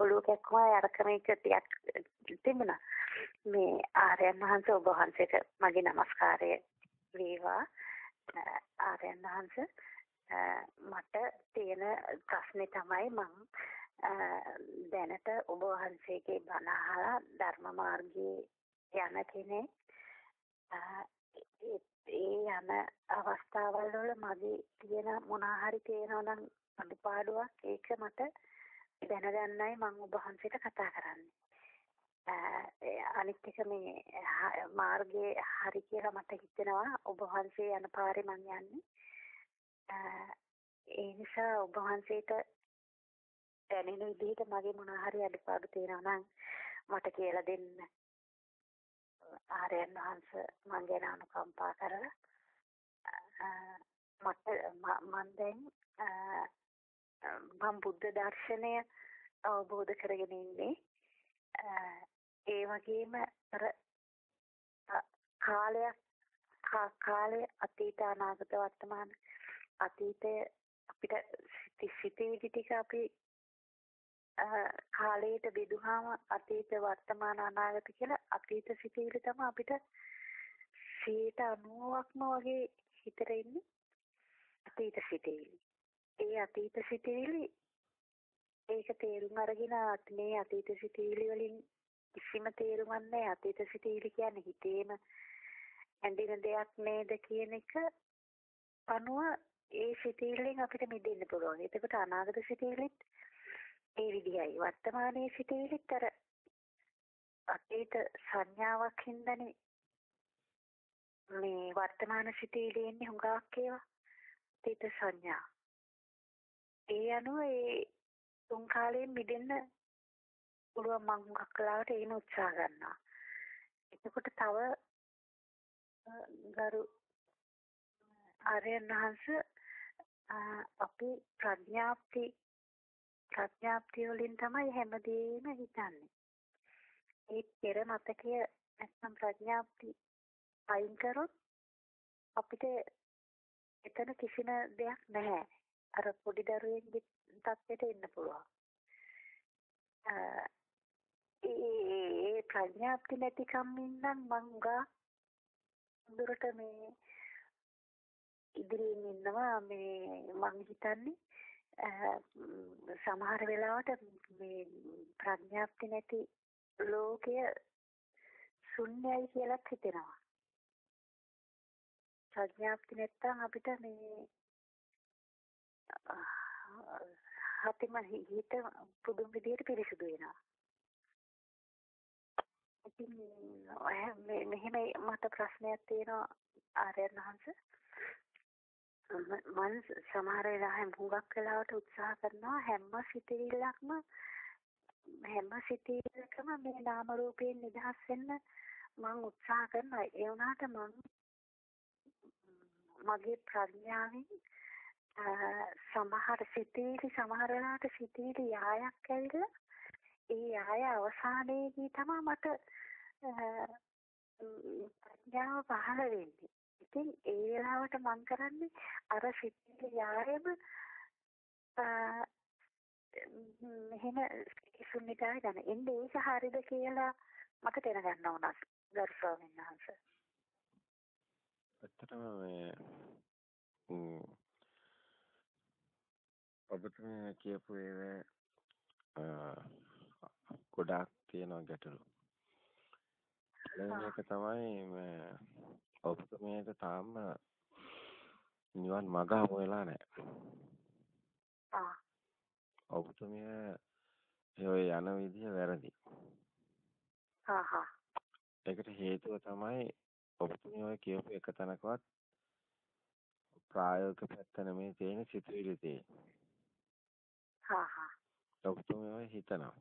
ඔළුව කැක්කුමයි අරක මේක ටිකක් තිබුණා. මේ ආර්යයන් වහන්සේ ඔබ වහන්සේට මගේ নমස්කාරය වේවා. ආර්යයන් වහන්සේ මට තියෙන ප්‍රශ්නේ තමයි මම දැනට ඔබ වහන්සේගේ බණ අහලා ධර්ම මාර්ගයේ යන කෙනෙක් ඒ යන අවස්ථාවල් වල මගේ තියෙන මොනවා හරි තේරෙනවා නම් අඩුපාඩුවක් ඒක මට දැනගන්නයි මම ඔබ වහන්සේට කතා කරන්නේ. අනිත් එක මේ මාර්ගයේ හරි කියලා මට හිතෙනවා ඔබ වහන්සේ යන පාරේ මම යන්නේ. ඒ නිසා ඔබ වහන්සේට දැනෙන විදිහට මගේ මොනවා හරි අඩුපාඩු තියෙනවා නම් මට කියලා දෙන්න. ආර්යයන් වහන්සේ මං ගැන අනුකම්පා කරලා මට මම දැන් මම බුද්ධ දර්ශනය අවබෝධ කරගෙන ඉන්නේ ඒ වගේම අර කාලයක් කාලේ අතීත අනාගත වර්තමාන අතීතය අපිට සිතිවිලි ටික අපි කාලයට බෙදුවාම අතීත වර්තමාන අනාගත කියලා අතීත සිතිවිලි තමයි අපිට 90%ක්ම වගේ හිතට ඉන්නේ අතීත සිතිවිලි. ඒ අතීත සිතිවිලි ඒක තේරුම් අරගෙන මේ අතීත සිතිවිලි වලින් කිසිම තේරුමක් නැහැ අතීත සිතිවිලි කියන්නේ හිතේම ඇඳින දෙයක් නේද කියන එක අනුව ඒ සිතිවිල්ලෙන් අපිට මිදෙන්න පුළුවන්. එතකොට අනාගත සිතිවිලිත් ඒ විදිහයි වර්තමානයේ සිටිවිලිත් අර අතීත සංඥාවක් හින්දානේ මේ වර්තමාන සිටිවිලි එන්නේ හුඟක් ඒවා අතීත සංඥා ඒ අනුව ඒ තුන් කාලයෙන් මිදෙන්න පුළුවන් මම හුඟක් කලාවට ඒන උත්සාහ ගන්නවා එතකොට තව ගරු ආර්යයන් වහන්සේ අපි ප්‍රඥාප්ති ප්‍රඥාප්තිය වලින් තමයි හැමදේම හිතන්නේ. ඒ පෙර මතකය නැත්නම් ප්‍රඥාප්ති අයින් කරොත් අපිට එතන කිසිම දෙයක් නැහැ. අර පොඩි දරුවෙන්ගේ තත්ත්වයට එන්න පුළුවන්. ඒ ප්‍රඥාප්ති නැතිකම් ඉන්නම් මං ගා දුරට මේ ඉදිරියෙන් ඉන්නවා මේ මං හිතන්නේ සමහර වෙලාවට මේ ප්‍රඥාප්ති නැති ලෝකය ශුන්‍යයි කියලා හිතෙනවා. ප්‍රඥාප්ති නැත්තම් අපිට මේ හතිම හිත පුදුම විදියට පිරිසුදු වෙනවා. ඉතින් මෙහෙම මට ප්‍රශ්නයක් තියෙනවා ආර්යයන් වහන්සේ. මම සමහර වෙලාවට හුඟක් වෙලාවට උත්සාහ කරනවා හැම සිතිවිල්ලක්ම හැම සිතිවිල්ලකම මේ නාම රූපයෙන් නිදහස් වෙන්න මම උත්සාහ කරනවා ඒ වුණාට මම මගේ ප්‍රඥාවෙන් සමහර සිතිවිලි සමහර වෙලාවට සිතිවිලි යායක් ඇවිල්ලා ඒ යාය අවසානයේදී තමයි මට ප්‍රඥාව පහළ වෙන්නේ ඉතින් ඒ වෙලාවට මම කරන්නේ අර සිතිවිලි යාරෙම මෙහෙම ශුන්‍යතාවය ගන්න. එන්නේ ඒක හරිද කියලා මට දැනගන්න ඕන ගරු ස්වාමීන් වහන්සේ. ඇත්තටම මේ ඔබතුමී කියපු ඒවා ගොඩාක් තියෙනවා ගැටලු. එක තමයි මේ ඔබතුමියට තාම නිවන් මඟ හමු වෙලා නැහැ. ආ. ඔබතුමිය ඒ යන විදිය වැරදි. හා හා. ඒකට හේතුව තමයි ඔබතුමිය ඔය කියපු එක තැනකවත් ප්‍රායෝගික පැත්ත නෙමෙයි තියෙන සිතුවිලි තියෙන්නේ. හා හා. ඔබතුමිය ඔය හිතනවා.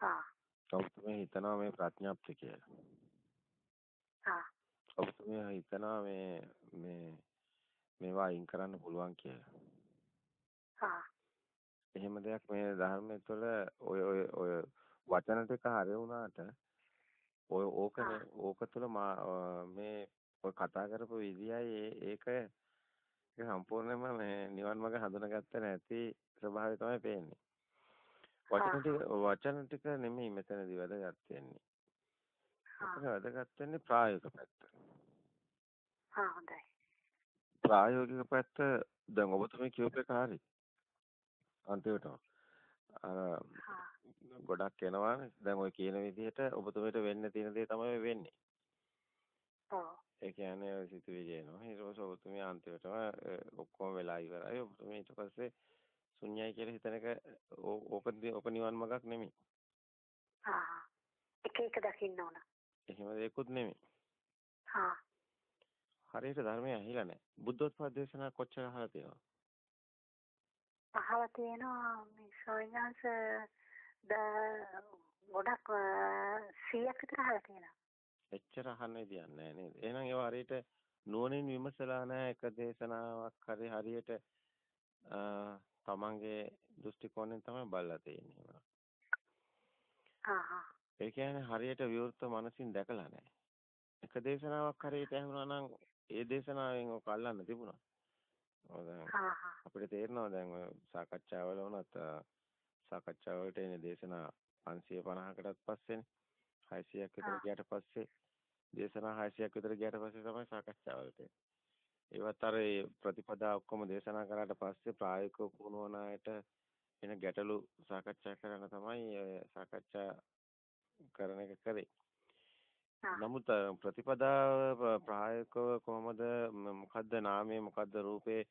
හා. ඔබතුමිය හිතනවා මේ ප්‍රඥාප්තිය කියලා. හා. ඔබතුමිය හිතනවා මේ මේ මේවා අයින් කරන්න පුළුවන් කියලා. හා. එහෙම දෙයක් මේ ධර්මයේ තුළ ඔය ඔය ඔය වචන ටික හරි වුණාට ඔය ඕකනේ ඕක තුළ මේ ඔය කතා කරපු විදියයි ඒක ඒක සම්පූර්ණයෙන්ම මේ නිවන් මාර්ග හඳුනාගත්තේ නැති ස්වභාවය තමයි පේන්නේ. වචන ටික වචන ටික නෙමෙයි මෙතනදී වැදගත් වෙන්නේ. මෙතන වැදගත් වෙන්නේ ප්‍රායෝගික පැත්ත. හා හොඳයි. ප්‍රායෝගික පැත්ත දැන් ඔබතුමී කියපු එක හරි. අන්තිමටම අර ගොඩක් එනවානේ. දැන් ඔය කියන විදිහට ඔබතුමීට වෙන්න තියෙන දේ තමයි වෙන්නේ. ඔව්. ඒ කියන්නේ සිතුවිලි එනවා. ඊට පස්සේ ඔබතුමී අන්තිමටම ඔක්කොම වෙලා ඉවරයි. ඔබතුමී ඊට පස්සේ ශුන්‍යයි කියලා හිතන එක ඕක ඕක නිවන් මාර්ගක් නෙමෙයි. ආ. එක එක දකින්න ඕන. එහෙම දෙයක්වත් නෙමෙයි. හා. හරියට ධර්මය ඇහිලා නැහැ. බුද්ධෝත්පාද දේශනා කොච්චර අහලා තියෙනවද? අහලා තියෙනවා මේ සෝයන්ස් ද ගොඩක් 100ක් විතර අහලා තියෙනවා. එච්චර අහන්න විදියක් නැහැ නේද? එහෙනම් ඒවා හරියට නුවණින් විමසලා නැහැ එක දේශනාවක් හරි හරියට තමන්ගේ දෘෂ්ටි කෝණයෙන් තමයි බලලා තියෙන්නේ. ඒ කියන්නේ හරියට විවෘත මනසින් දැකලා නැහැ. එක දේශනාවක් හරියට ඇහුණා නම් ඒ දේශනාවෙන් ඔක අල්ලන්න තිබුණා. අපිට තේරෙනවා දැන් ඔය සාකච්ඡාවල වුණත් සාකච්ඡා වලට එන දේශනා 550කටත් පස්සේනේ 600ක් විතර ගියාට පස්සේ දේශනා 600ක් විතර ගියාට පස්සේ තමයි සාකච්ඡාවලට එන්නේ. ඒවත් අර ප්‍රතිපදා ඔක්කොම දේශනා කරාට පස්සේ ප්‍රායෝගිකව පුහුණුවන අයට එන ගැටලු සාකච්ඡා කරන්න තමයි සාකච්ඡා කරන එක කරේ. නමුත් ප්‍රතිපදාව ප්‍රායෝගිකව කොහොමද මොකද්ද නාමය මොකද්ද රූපේ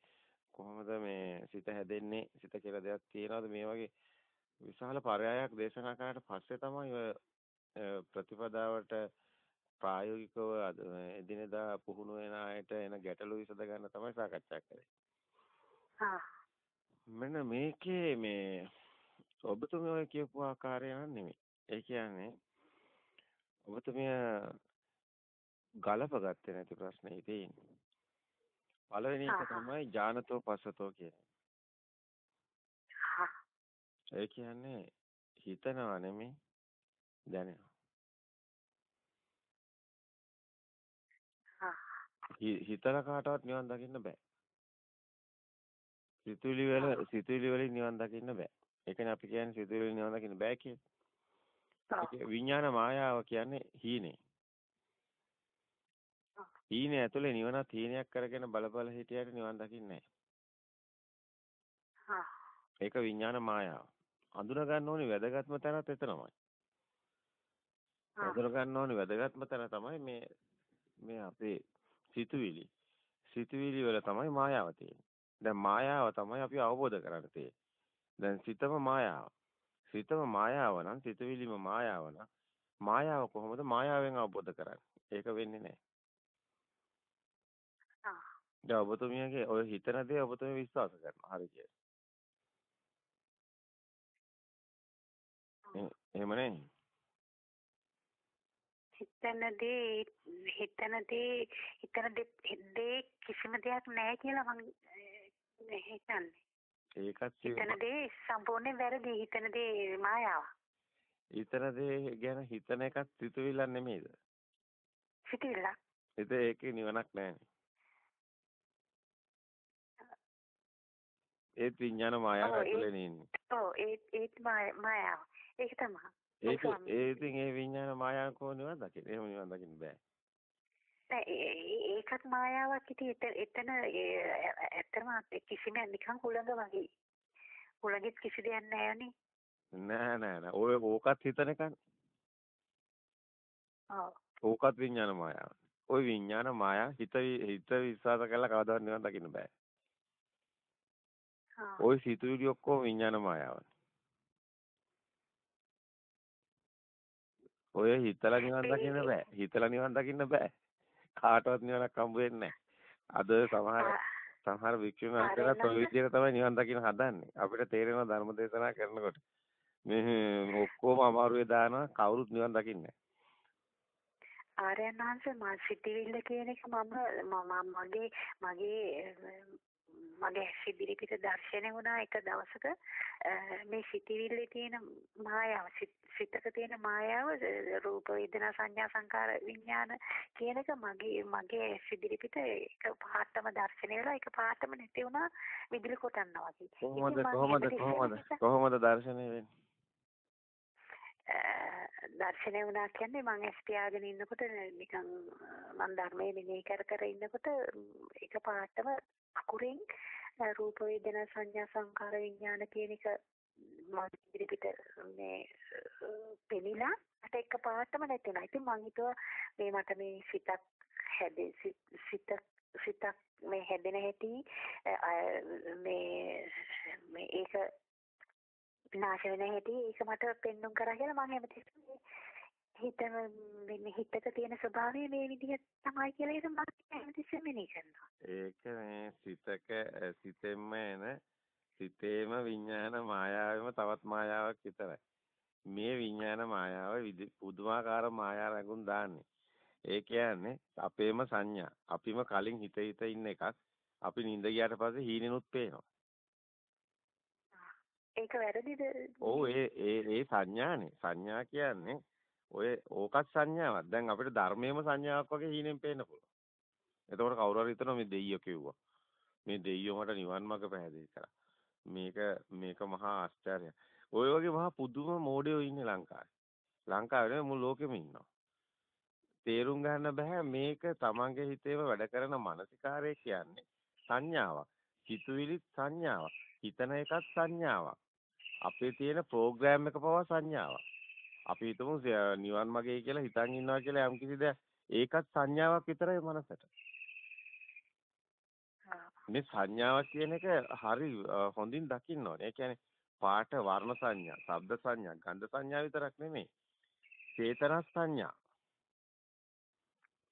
කොහොමද මේ සිත හැදෙන්නේ සිත කියලා දෙයක් තියෙනවද මේ වගේ විශාල පරයයක් දේශනා කරාට පස්සේ තමයි ප්‍රතිපදාවට ප්‍රායෝගිකව එදිනෙදා පුහුණු වෙන අයට එන ගැටලු විසඳ ගන්න තමයි සාකච්ඡා කරේ. මෙන්න මේකේ මේ ඔබතුමිය ඔය කියපු ආකාරය නෙමෙයි. ඒ කියන්නේ ඔබතුමිය ගලපගත්තේ නැති ප්‍රශ්නේ තියෙන්නේ. පළවෙනි එක තමයි ඥානතෝ පස්සතෝ කියන්නේ. ඒ කියන්නේ හිතනවා නෙමෙයි දැනෙනවා. හිතලා කාටවත් නිවන් දකින්න බෑ. සිතුවිලි වල සිතුවිලි වලින් නිවන් දකින්න බෑ. ඒ කියන්නේ අපි කියන්නේ සිතුවිලි නිවන් දකින්න බෑ කියන්නේ. විඥාන මායාව කියන්නේ හීනේ. හීනේ ඇතුලේ නිවනත් හීනයක් කරගෙන බල බල හිටියට නිවන් දකින්නේ නැහැ. ඒක විඥාන මායාව. අඳුන ගන්න ඕනි වැදගත්ම තැනත් එතනමයි. අඳුන ගන්න ඕනි වැදගත්ම තැන තමයි මේ මේ අපේ සිතුවිලි. සිතුවිලි වල තමයි මායාව තියෙන්නේ. දැන් මායාව තමයි අපි අවබෝධ කරගන්න තියෙන්නේ. දැන් සිතම මායාව. සිතම මායාව නම් සිතවිලිම මායාව නම් මායාව කොහොමද මායාවෙන් අවබෝධ කරන්නේ? ඒක වෙන්නේ නැහැ. දැන් ඔබතුමියගේ ඔය හිතන දේ ඔබතුමිය විශ්වාස කරනවා. හරි කියලා. එහෙම නේ? හිතනදී හිතනදී හිතන දේ කිසිම දෙයක් නැහැ කියලා මම හිතන්නේ. ඒකත් හිතන දේ සම්පූර්ණයෙන් වැරදි හිතන දේ මායාව. හිතන දේ ගැන හිතන එකත් සිතුවිල්ලක් නෙමෙයිද? සිතුවිල්ල. ඒක ඒකේ නිවනක් නැහැ. ඒත් විඥාන මායාව ඇතුලේ ඉන්නේ. ඔව් ඒත් ඒත් මායාව. ඒක තමයි. ඒක ඒ ඉතින් ඒ විඤ්ඤාණ මායාව කොහොමද දකින්නේ? එහෙම නිවන් දකින්න බෑ. ඒකත් මායාවක් ඉතින් එතන ඇත්තම කිසිම නිකන් හුළඟ වගේ. හුළඟෙත් කිසි දෙයක් නැහැනේ. නෑ නෑ නෑ. ඔය ඕකත් හිතන එකනේ. ඔව්. ඕකත් විඤ්ඤාණ මායාව. ওই විඤ්ඤාණ මායා හිත හිත විශ්වාස කරලා කවදාවත් නිවන් දකින්න බෑ. ඔය සිතුවිලි ඔක්කොම විඤ්ඤාණ මායාවනේ. ඔය හිතලා නිවන් දකින්න බෑ. හිතලා නිවන් දකින්න බෑ. කාටවත් නිවනක් හම්බ වෙන්නේ අද සමහර සමහර වික්ෂුන් වහන්සේලා ඔය විදිහට තමයි නිවන් දකින්න හදන්නේ. අපිට තේරෙනවා ධර්ම දේශනා කරනකොට. මේ ඔක්කොම අමාරුවේ දානවා කවුරුත් නිවන් දකින්නේ ආර්යයන් වහන්සේ මා සිටිවිල්ල කියන එක මම මගේ මගේ මගේ සිදිරි පිට දර්ශනය වුණා එක දවසක. මේ සිතිවිල්ලේ තියෙන මායාව සිතක තියෙන මායාව රූප වේදනා සංඥා සංකාර විඥාන කියන එක මගේ මගේ සිදිරි පිට එක පාටම දර්ශනය වෙලා එක පාටම නැති වුණා විදුලි කොටන්නා වගේ. කොහොමද කොහොමද කොහොමද කොහොමද දර්ශනය වෙන්නේ? දර්ශනය වුණා කියන්නේ මම ඇස් පියාගෙන ඉන්නකොට නිකන් මම ධර්මයේ මෙනෙහි කර කර ඉන්නකොට එක පාටම අකුරෙන් රූප වේදනා සංඥා සංකාර විඥාන කියන එක මම ඉදිරිපිට මේ පෙනිලා මට එක පාටම නැති වුණා. ඉතින් මං හිතුවා මේ මට මේ සිතක් හැදේ සිත සිතක් මේ හැදෙන හැටි මේ මේ ඒක විනාශ වෙන හැටි ඒක මට පෙන්눔 කරා කියලා මම හැමතිස්සෙම හිත මේ හිතක තියෙන ස්වභාවය මේ විදිහට තමයි කියලා ඒක මම හැමතිස්සෙම මෙනෙහි කරනවා. ඒක මේ සිතක සිතෙන්ම එන සිතේම විඥාන මායාවෙම තවත් මායාවක් විතරයි. මේ විඥාන මායාව පුදුමාකාර මායා රැඟුම් දාන්නේ. ඒ කියන්නේ අපේම සංඥා. අපිම කලින් හිත හිත ඉන්න එකක්. අපි නිින්ද ගියාට පස්සේ හීනෙනුත් පේනවා. ඒක වැරදිද? ඔව් ඒ ඒ ඒ සංඥානේ. සංඥා කියන්නේ ඔය ඕකත් සංඥාවක්. දැන් අපිට ධර්මයේම සංඥාවක් වගේ හීනෙන් පේන්න පුළුවන්. එතකොට කවුරු හරි හිතනවා මේ දෙයියෝ කිව්වා. මේ දෙයියෝ මට නිවන් මාර්ග පැහැදිලි කරා. මේක මේක මහා ආශ්චර්යයක්. ඔය වගේ මහා පුදුම මෝඩයෝ ඉන්නේ ලංකාවේ. ලංකාවේ මුළු ලෝකෙම ඉන්නවා. තේරුම් ගන්න බෑ මේක තමන්ගේ හිතේම වැඩ කරන මානසිකාරය කියන්නේ සංඥාවක්. සිතුවිලි සංඥාවක්. හිතන එකත් සංඥාවක්. අපේ තියෙන ප්‍රෝග්‍රෑම් එක පවා සංඥාවක්. අපි හිතමු නිවන් මාගේ කියලා හිතන් ඉන්නවා කියලා යම් කිසි දෙයක් ඒකත් සංඥාවක් විතරයි මනසට. මේ සංඥාවක් කියන එක හරි හොඳින් දකින්න ඕනේ. ඒ කියන්නේ පාට වර්ණ සංඥා, ශබ්ද සංඥා, ගන්ධ සංඥා විතරක් නෙමෙයි. චේතන සංඥා.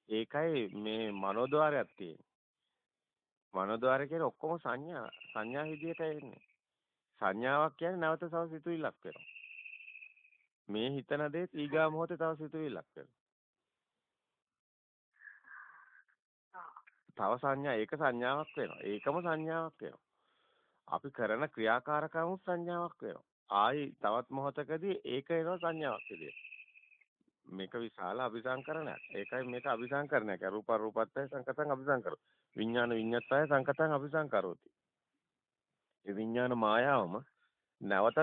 ඒකයි මේ මනෝද්වාරයක් තියෙන්නේ. මනෝද්වාරය කියන්නේ ඔක්කොම සංඥා සංඥා විදියට එන්නේ. සංඥාවක් කියන්නේ නැවත තව සිතුවිල්ලක් වෙනවා. මේ හිතන දේ ඊගා මොහොතේ තව සිතුවිල්ලක් තව සංඥා ඒක සංඥාවක් වෙනවා. ඒකම සංඥාවක් වෙනවා. අපි කරන ක්‍රියාකාරකම සංඥාවක් වෙනවා. ආයි තවත් මොහොතකදී ඒක වෙනවා සංඥාවක් විදියට. මේක විශාල අபிසංකරණයක්. ඒකයි මේක අபிසංකරණයක්. රූප රූපත්‍ය සංකතං අபிසංකරෝ. විඥාන විඤ්ඤාත්ය සංකතං අபிසංකරෝති. ඒ විඥාන මායාවම නැවතත්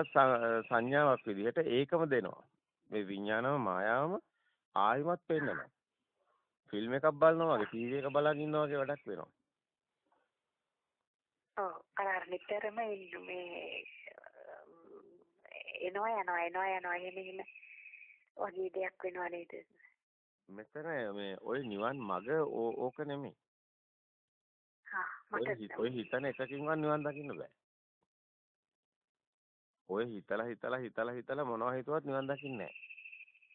සංඥාවක් විදිහට ඒකම දෙනවා. මේ විඥානම මායාවම ආයිමත් පෙන්නනවා. ෆිල්ම් එකක් බලනවා වගේ ටීවී එක බලන් ඉන්නවා වගේ වැඩක් වෙනවා. ඔව් අර නිතරම මේ එනවා යනවා එනවා යනවා එහෙම එහෙම වගේ දෙයක් වෙනව නේද? මෙතන මේ ওই නිවන් මග ඕක නෙමෙයි. හා මට ඔය හිතන එකකින්වත් නිවන් දකින්න බෑ. ඔය හිතලා හිතලා හිතලා හිතලා මොනවා හිතුවත් නිවන් දකින්නේ නැහැ.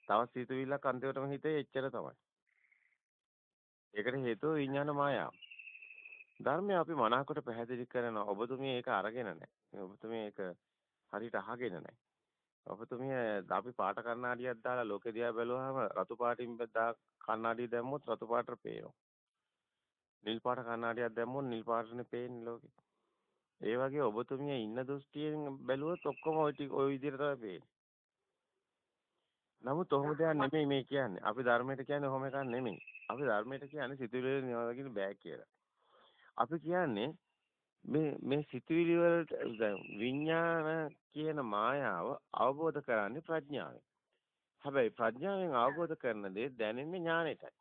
තවත් සිතුවිල්ලක් අන්තිමටම හිතේ එච්චර තමයි. ඒකට හේතුව විඥාන මායාව. ධර්මය අපි මනහකට පැහැදිලි කරනවා. ඔබතුමිය ඒක අරගෙන නැහැ. ඔබතුමිය ඒක හරියට අහගෙන නැහැ. ඔබතුමිය අපි පාට කණ්ණාඩියක් දාලා ලෝකෙ දිහා බැලුවාම රතු පාටින් දා කණ්ණාඩිය දැම්මොත් රතු පාටට පේනවා. නිල් පාට කණ්ණාඩියක් දැම්මොත් නිල් පාටනේ පේන්නේ ලෝකෙ. ඒ වගේ ඔබතුමිය ඉන්න දෘෂ්ටියෙන් බැලුවොත් ඔක්කොම ওই ටික ওই විදිහට තමයි පේන්නේ. නමුත් ඔහොම දෙයක් නෙමෙයි මේ කියන්නේ. අපි ධර්මයට කියන්නේ ඔහොම එකක් නෙමෙයි. අපි ධර්මයට කියන්නේ සිතුවිලි නිවදකින් බෑ කියලා. අපි කියන්නේ මේ මේ සිතුවිලි වලට විඥාන කියන මායාව අවබෝධ කරන්නේ ප්‍රඥාවෙන්. හැබැයි ප්‍රඥාවෙන් අවබෝධ කරන දේ දැනෙන්නේ ඥානෙටයි.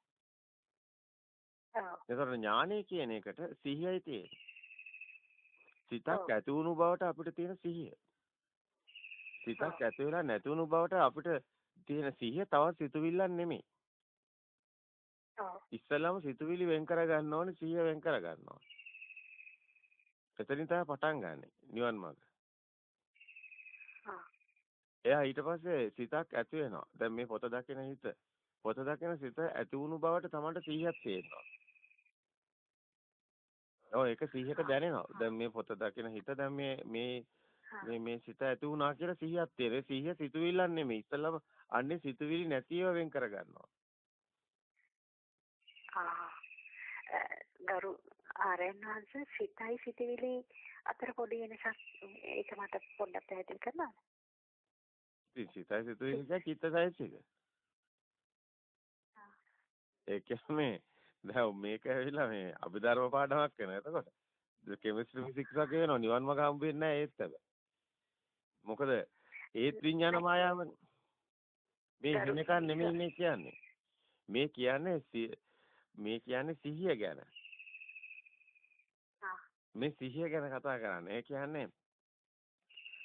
ඔව්. ඒතර ඥානය කියන එකට සිහියයි තියෙන්නේ. සිතක් ඇති වුණු බවට අපිට තියෙන සිහිය. සිතක් ඇති වෙලා නැති වුණු බවට අපිට තියෙන සිහිය තවත් සිතුවිල්ලක් නෙමෙයි. ඔව්. ඉස්සෙල්ලාම සිතුවිලි වෙන් කර ගන්න ඕනේ සිහිය වෙන් කර ගන්න ඕනේ. එතනින් තමයි පටන් ගන්නෙ නිවන් මාර්ග. එයා ඊට පස්සේ සිතක් ඇති වෙනවා. දැන් මේ පොත දකින හිත පොත දකින සිත ඇති වුණු බවට තමන්ට සිහියක් තියෙනවා. ඔව් ඒක සිහියට දැනෙනවා. දැන් මේ පොත දකින හිත දැන් මේ මේ මේ මේ සිත ඇති වුණා කියලා සිහියක් තියෙනවා. සිහිය සිතුවිල්ලක් නෙමෙයි. ඉස්සෙල්ලාම අන්නේ සිතුවිලි නැතිව වෙන් කර ගන්නවා. ආ ගරු ආරයන්වංශ සිතයි සිතවිලි අතර පොඩි වෙනසක් ඒක මට පොඩ්ඩක් පැහැදිලි කරන්නද? ඉතින් සිතයි සිතුවිලි කියන්නේ චිත්තසයිසික. ඒ කියන්නේ දැන් මේක ඇවිල්ලා මේ අභිධර්ම පාඩමක් වෙනවා එතකොට. කෙමිස්ට්‍රි ෆිසික්ස් වගේ වෙනවා නිවන් මාර්ග හම්බ වෙන්නේ නැහැ ඒත් හැබැයි. මොකද ඒත් විඥාන මායාවනේ. මේ එහෙම එකක් නෙමෙයි මේ කියන්නේ. මේ කියන්නේ මේ කියන්නේ සිහිය ගැන. මේ සිහිය ගැන කතා කරන්නේ. ඒ කියන්නේ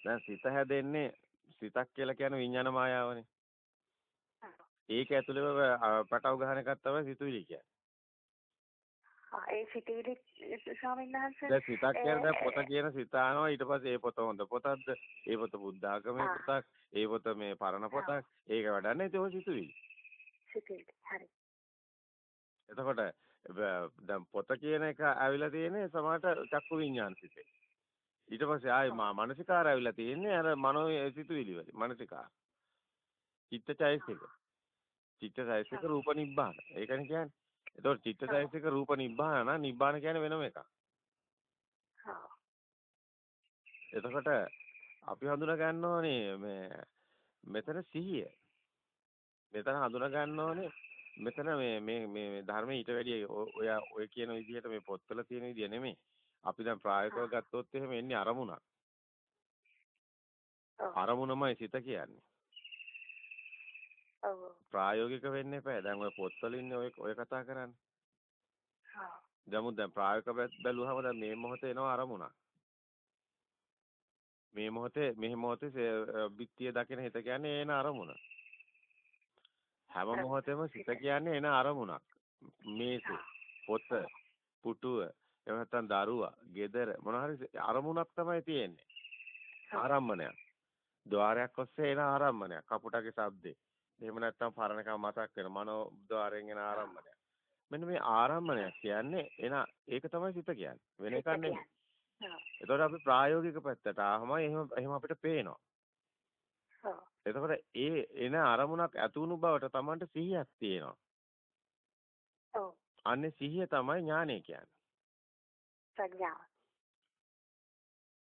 දැන් සිත හැදෙන්නේ සිතක් කියලා කියන විඥාන මායාවනේ. ඒක ඇතුළේම පටව ගහන එකක් තමයි සිතුවිලි කියන්නේ. ඒ සිතුවිලි ස්වාමීන් වහන්සේ දැන් සිතක් කියන්නේ දැන් පොත කියන සිත ආනවා ඊට පස්සේ ඒ පොත හොඳ පොතක්ද ඒ පොත බුද්ධ ආගමේ පොතක් ඒ පොත මේ පරණ පොතක් ඒක වඩන්නේ ඒක සිතුවිලි. සිතුවිලි හරි. එතකොට දැන් පොත කියන එක ඇවිල්ලා තියෙන්නේ සමහරට චක්කු විඤ්ඤාණ සිතේ. ඊට පස්සේ ආයේ මානසිකාර ඇවිල්ලා තියෙන්නේ අර මනෝ සිතුවිලි වල මානසිකාර. චිත්තචෛසික. චිත්තචෛසික රූප නිබ්බාන. ඒකනේ කියන්නේ. එතකොට චිත්තචෛසික රූප නිබ්බාන නිබ්බාන කියන්නේ වෙනම එකක්. එතකොට අපි හඳුනා ගන්න ඕනේ මේ මෙතන සිහිය. මෙතන හඳුනා ගන්න ඕනේ මෙතන මේ මේ මේ ධර්මයේ ඊට වැඩිය ඔය ඔය කියන විදිහට මේ පොත්වල තියෙන විදිය නෙමෙයි. අපි දැන් ප්‍රායෝගිකව ගත්තොත් එහෙම එන්නේ අරමුණක්. අරමුණමයි සිත කියන්නේ. ප්‍රායෝගික වෙන්න එපා. දැන් ඔය පොත්වල ඉන්නේ ඔය ඔය කතා කරන්නේ. හා. දැන් දැන් ප්‍රායෝගික බැලුවහම දැන් මේ මොහොතේ එනවා අරමුණක්. මේ මොහොතේ මේ මොහොතේ බිත්තිය දකින හිත කියන්නේ එන අරමුණ. හැම මොහොතෙම සිත කියන්නේ එන අරමුණක්. මේසේ පොත පුටුව එහෙම නැත්නම් දරුවා, ගෙදර මොනවා හරි අරමුණක් තමයි තියෙන්නේ. ආරම්මණයක්. ద్వාරයක් ඔස්සේ එන ආරම්මණයක්. කපුටගේ ශබ්දේ. එහෙම නැත්නම් පරණකම මතක් වෙන මනෝ ద్వාරයෙන් එන ආරම්මණයක්. මෙන්න මේ ආරම්මණයක් කියන්නේ එන ඒක තමයි සිත කියන්නේ. වෙන එකක් නෙමෙයි. එතකොට අපි ප්‍රායෝගික පැත්තට ආවම එහෙම එහෙම අපිට පේනවා. එතකොට ඒ එන අරමුණක් ඇතුණු බවට Tamanට සිහියක් තියෙනවා. ඔව්. අන්නේ සිහිය තමයි ඥානය කියන්නේ. ප්‍රඥාව.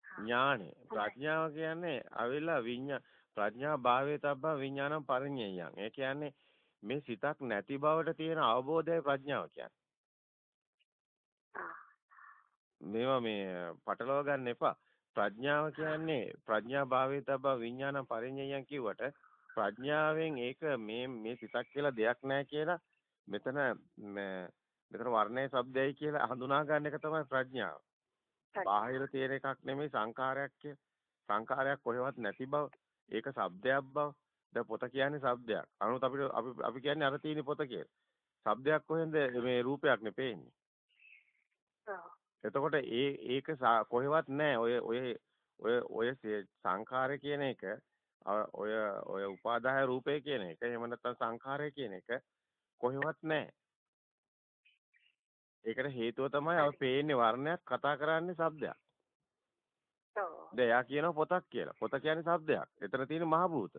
ඥානෙ ප්‍රඥාව කියන්නේ අවිලා විඤ්ඤා ප්‍රඥා භාවයේ තබ්බා විඥානම් පරිඤ්ඤයයන්. ඒ කියන්නේ මේ සිතක් නැති බවට තියෙන අවබෝධය ප්‍රඥාව කියන්නේ. මේවා මේ පටලවා ගන්න එපා. ප්‍රඥාව කියන්නේ ප්‍රඥා භාවයේ තබ්බා විඥානම් පරිඤ්ඤයයන් කිව්වට ප්‍රඥාවෙන් ඒක මේ මේ සිතක් කියලා දෙයක් නැහැ කියලා මෙතන මෙතන වර්ණයේ શબ્දයයි කියලා හඳුනා ගන්න එක තමයි ප්‍රඥාව. බාහිර තියෙන එකක් නෙමෙයි සංඛාරයක් කිය. සංඛාරයක් කොහෙවත් නැති බව. ඒක શબ્දයක් බං. දැන් පොත කියන්නේ શબ્දයක්. අනුත් අපිට අපි අපි කියන්නේ අර තියෙන පොත කියලා. શબ્දයක් කොහෙන්ද මේ රූපයක්නේ පේන්නේ. එතකොට ඒ ඒක කොහෙවත් නැහැ. ඔය ඔය ඔය ඔය සංඛාරය කියන එක ඔය ඔය උපාදාය රූපය කියන එක එහෙම නැත්නම් සංඛාරය කියන එක කොහෙවත් නැහැ. ඒකට හේතුව තමයි අපි පේන්නේ වර්ණයක් කතා කරන්නේ શબ્දයක්. දැන් එයා කියනවා පොතක් කියලා. පොත කියන්නේ શબ્දයක්. එතන තියෙන මහ භූත.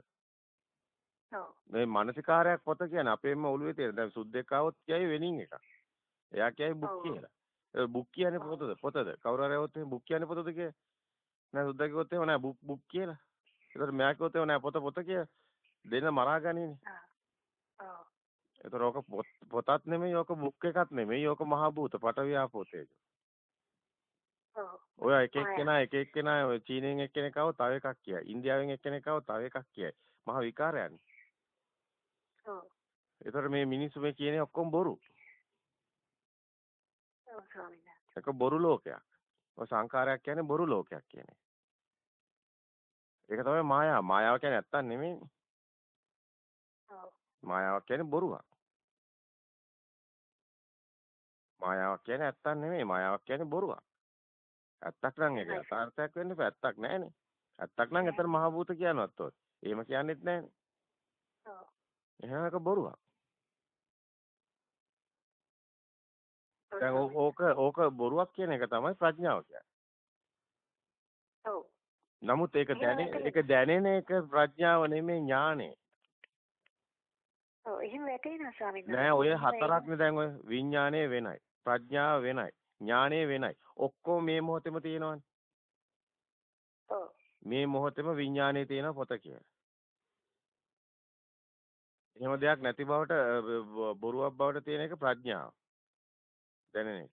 ඔව්. මේ මානසිකාරයක් පොත කියන්නේ අපේම ඔළුවේ තියෙන. දැන් සුද්දෙක් ආවොත් කියයි වෙනින් එකක්. එයා කියයි බුක් කියලා. බුක් කියන්නේ පොතද? පොතද? කවුරු හරි ආවොත් එහෙනම් බුක් කියන්නේ පොතද කිය. නෑ සුද්දා කිව්වොත් එහෙම නෑ බුක් බුක් කියලා. ඒකට මෙයා කිව්වොත් එහෙම නෑ පොත පොත කිය. දෙන්න මරා ගනිනේ. ඔව්. ඒතර ඕක පොතත් නෙමෙයි ඕක බුක් එකක් නෙමෙයි ඕක මහ භූත පටවිය ආපෝතේජ. ඔය එක එක්කෙනා එක එක්කෙනා ඔය චීනෙන් එක්කෙනෙක් ආව තව එකක් කියයි. ඉන්දියාවෙන් එක්කෙනෙක් ආව තව එකක් කියයි. මහ විකාරයන්නේ. ඔව්. ඒතර මේ මිනිස්සු මේ කියන්නේ ඔක්කොම බොරු. ඔව් ස්වාමීන්. ඒක බොරු ලෝකයක්. ඔය සංඛාරයක් කියන්නේ බොරු ලෝකයක් කියන්නේ. ඒක තමයි මායාව. මායාව කියන්නේ ඇත්තක් නෙමෙයිනේ. ඔව්. මායාවක් කියන්නේ බොරුවක්. මායාවක් කියන්නේ ඇත්තක් නෙමෙයි. මායාවක් කියන්නේ බොරුවක්. ඇත්තක් නම් ඒක යථාර්ථයක් වෙන්න බෑ. ඇත්තක් නැහැනේ. ඇත්තක් නම් එතන මහ භූත කියනවත් ඔය. එහෙම කියන්නෙත් නැහැනේ. ඔව්. එහෙනම් ඒක බොරුවක්. දැන් ඕක ඕක බොරුවක් කියන එක තමයි ප්‍රඥාව කියන්නේ. ඔව්. නමුත් ඒක දැනෙන ඒක දැනෙන එක ප්‍රඥාව නෙමෙයි ඥානෙ. ඔව් එහෙම වැටෙනවා ස්වාමීන් වහන්සේ. නෑ ඔය හතරක්නේ දැන් ඔය විඥානය වෙනයි. ප්‍රඥාව වෙනයි. ඥානය වෙනයි. ඔක්කොම මේ මොහොතේම තියෙනවනේ. මේ මොහොතේම විඥානයේ තියෙන පොත කියලා. එහෙම දෙයක් නැති බවට බොරුවක් බවට තියෙන එක ප්‍රඥාව. දැනෙන.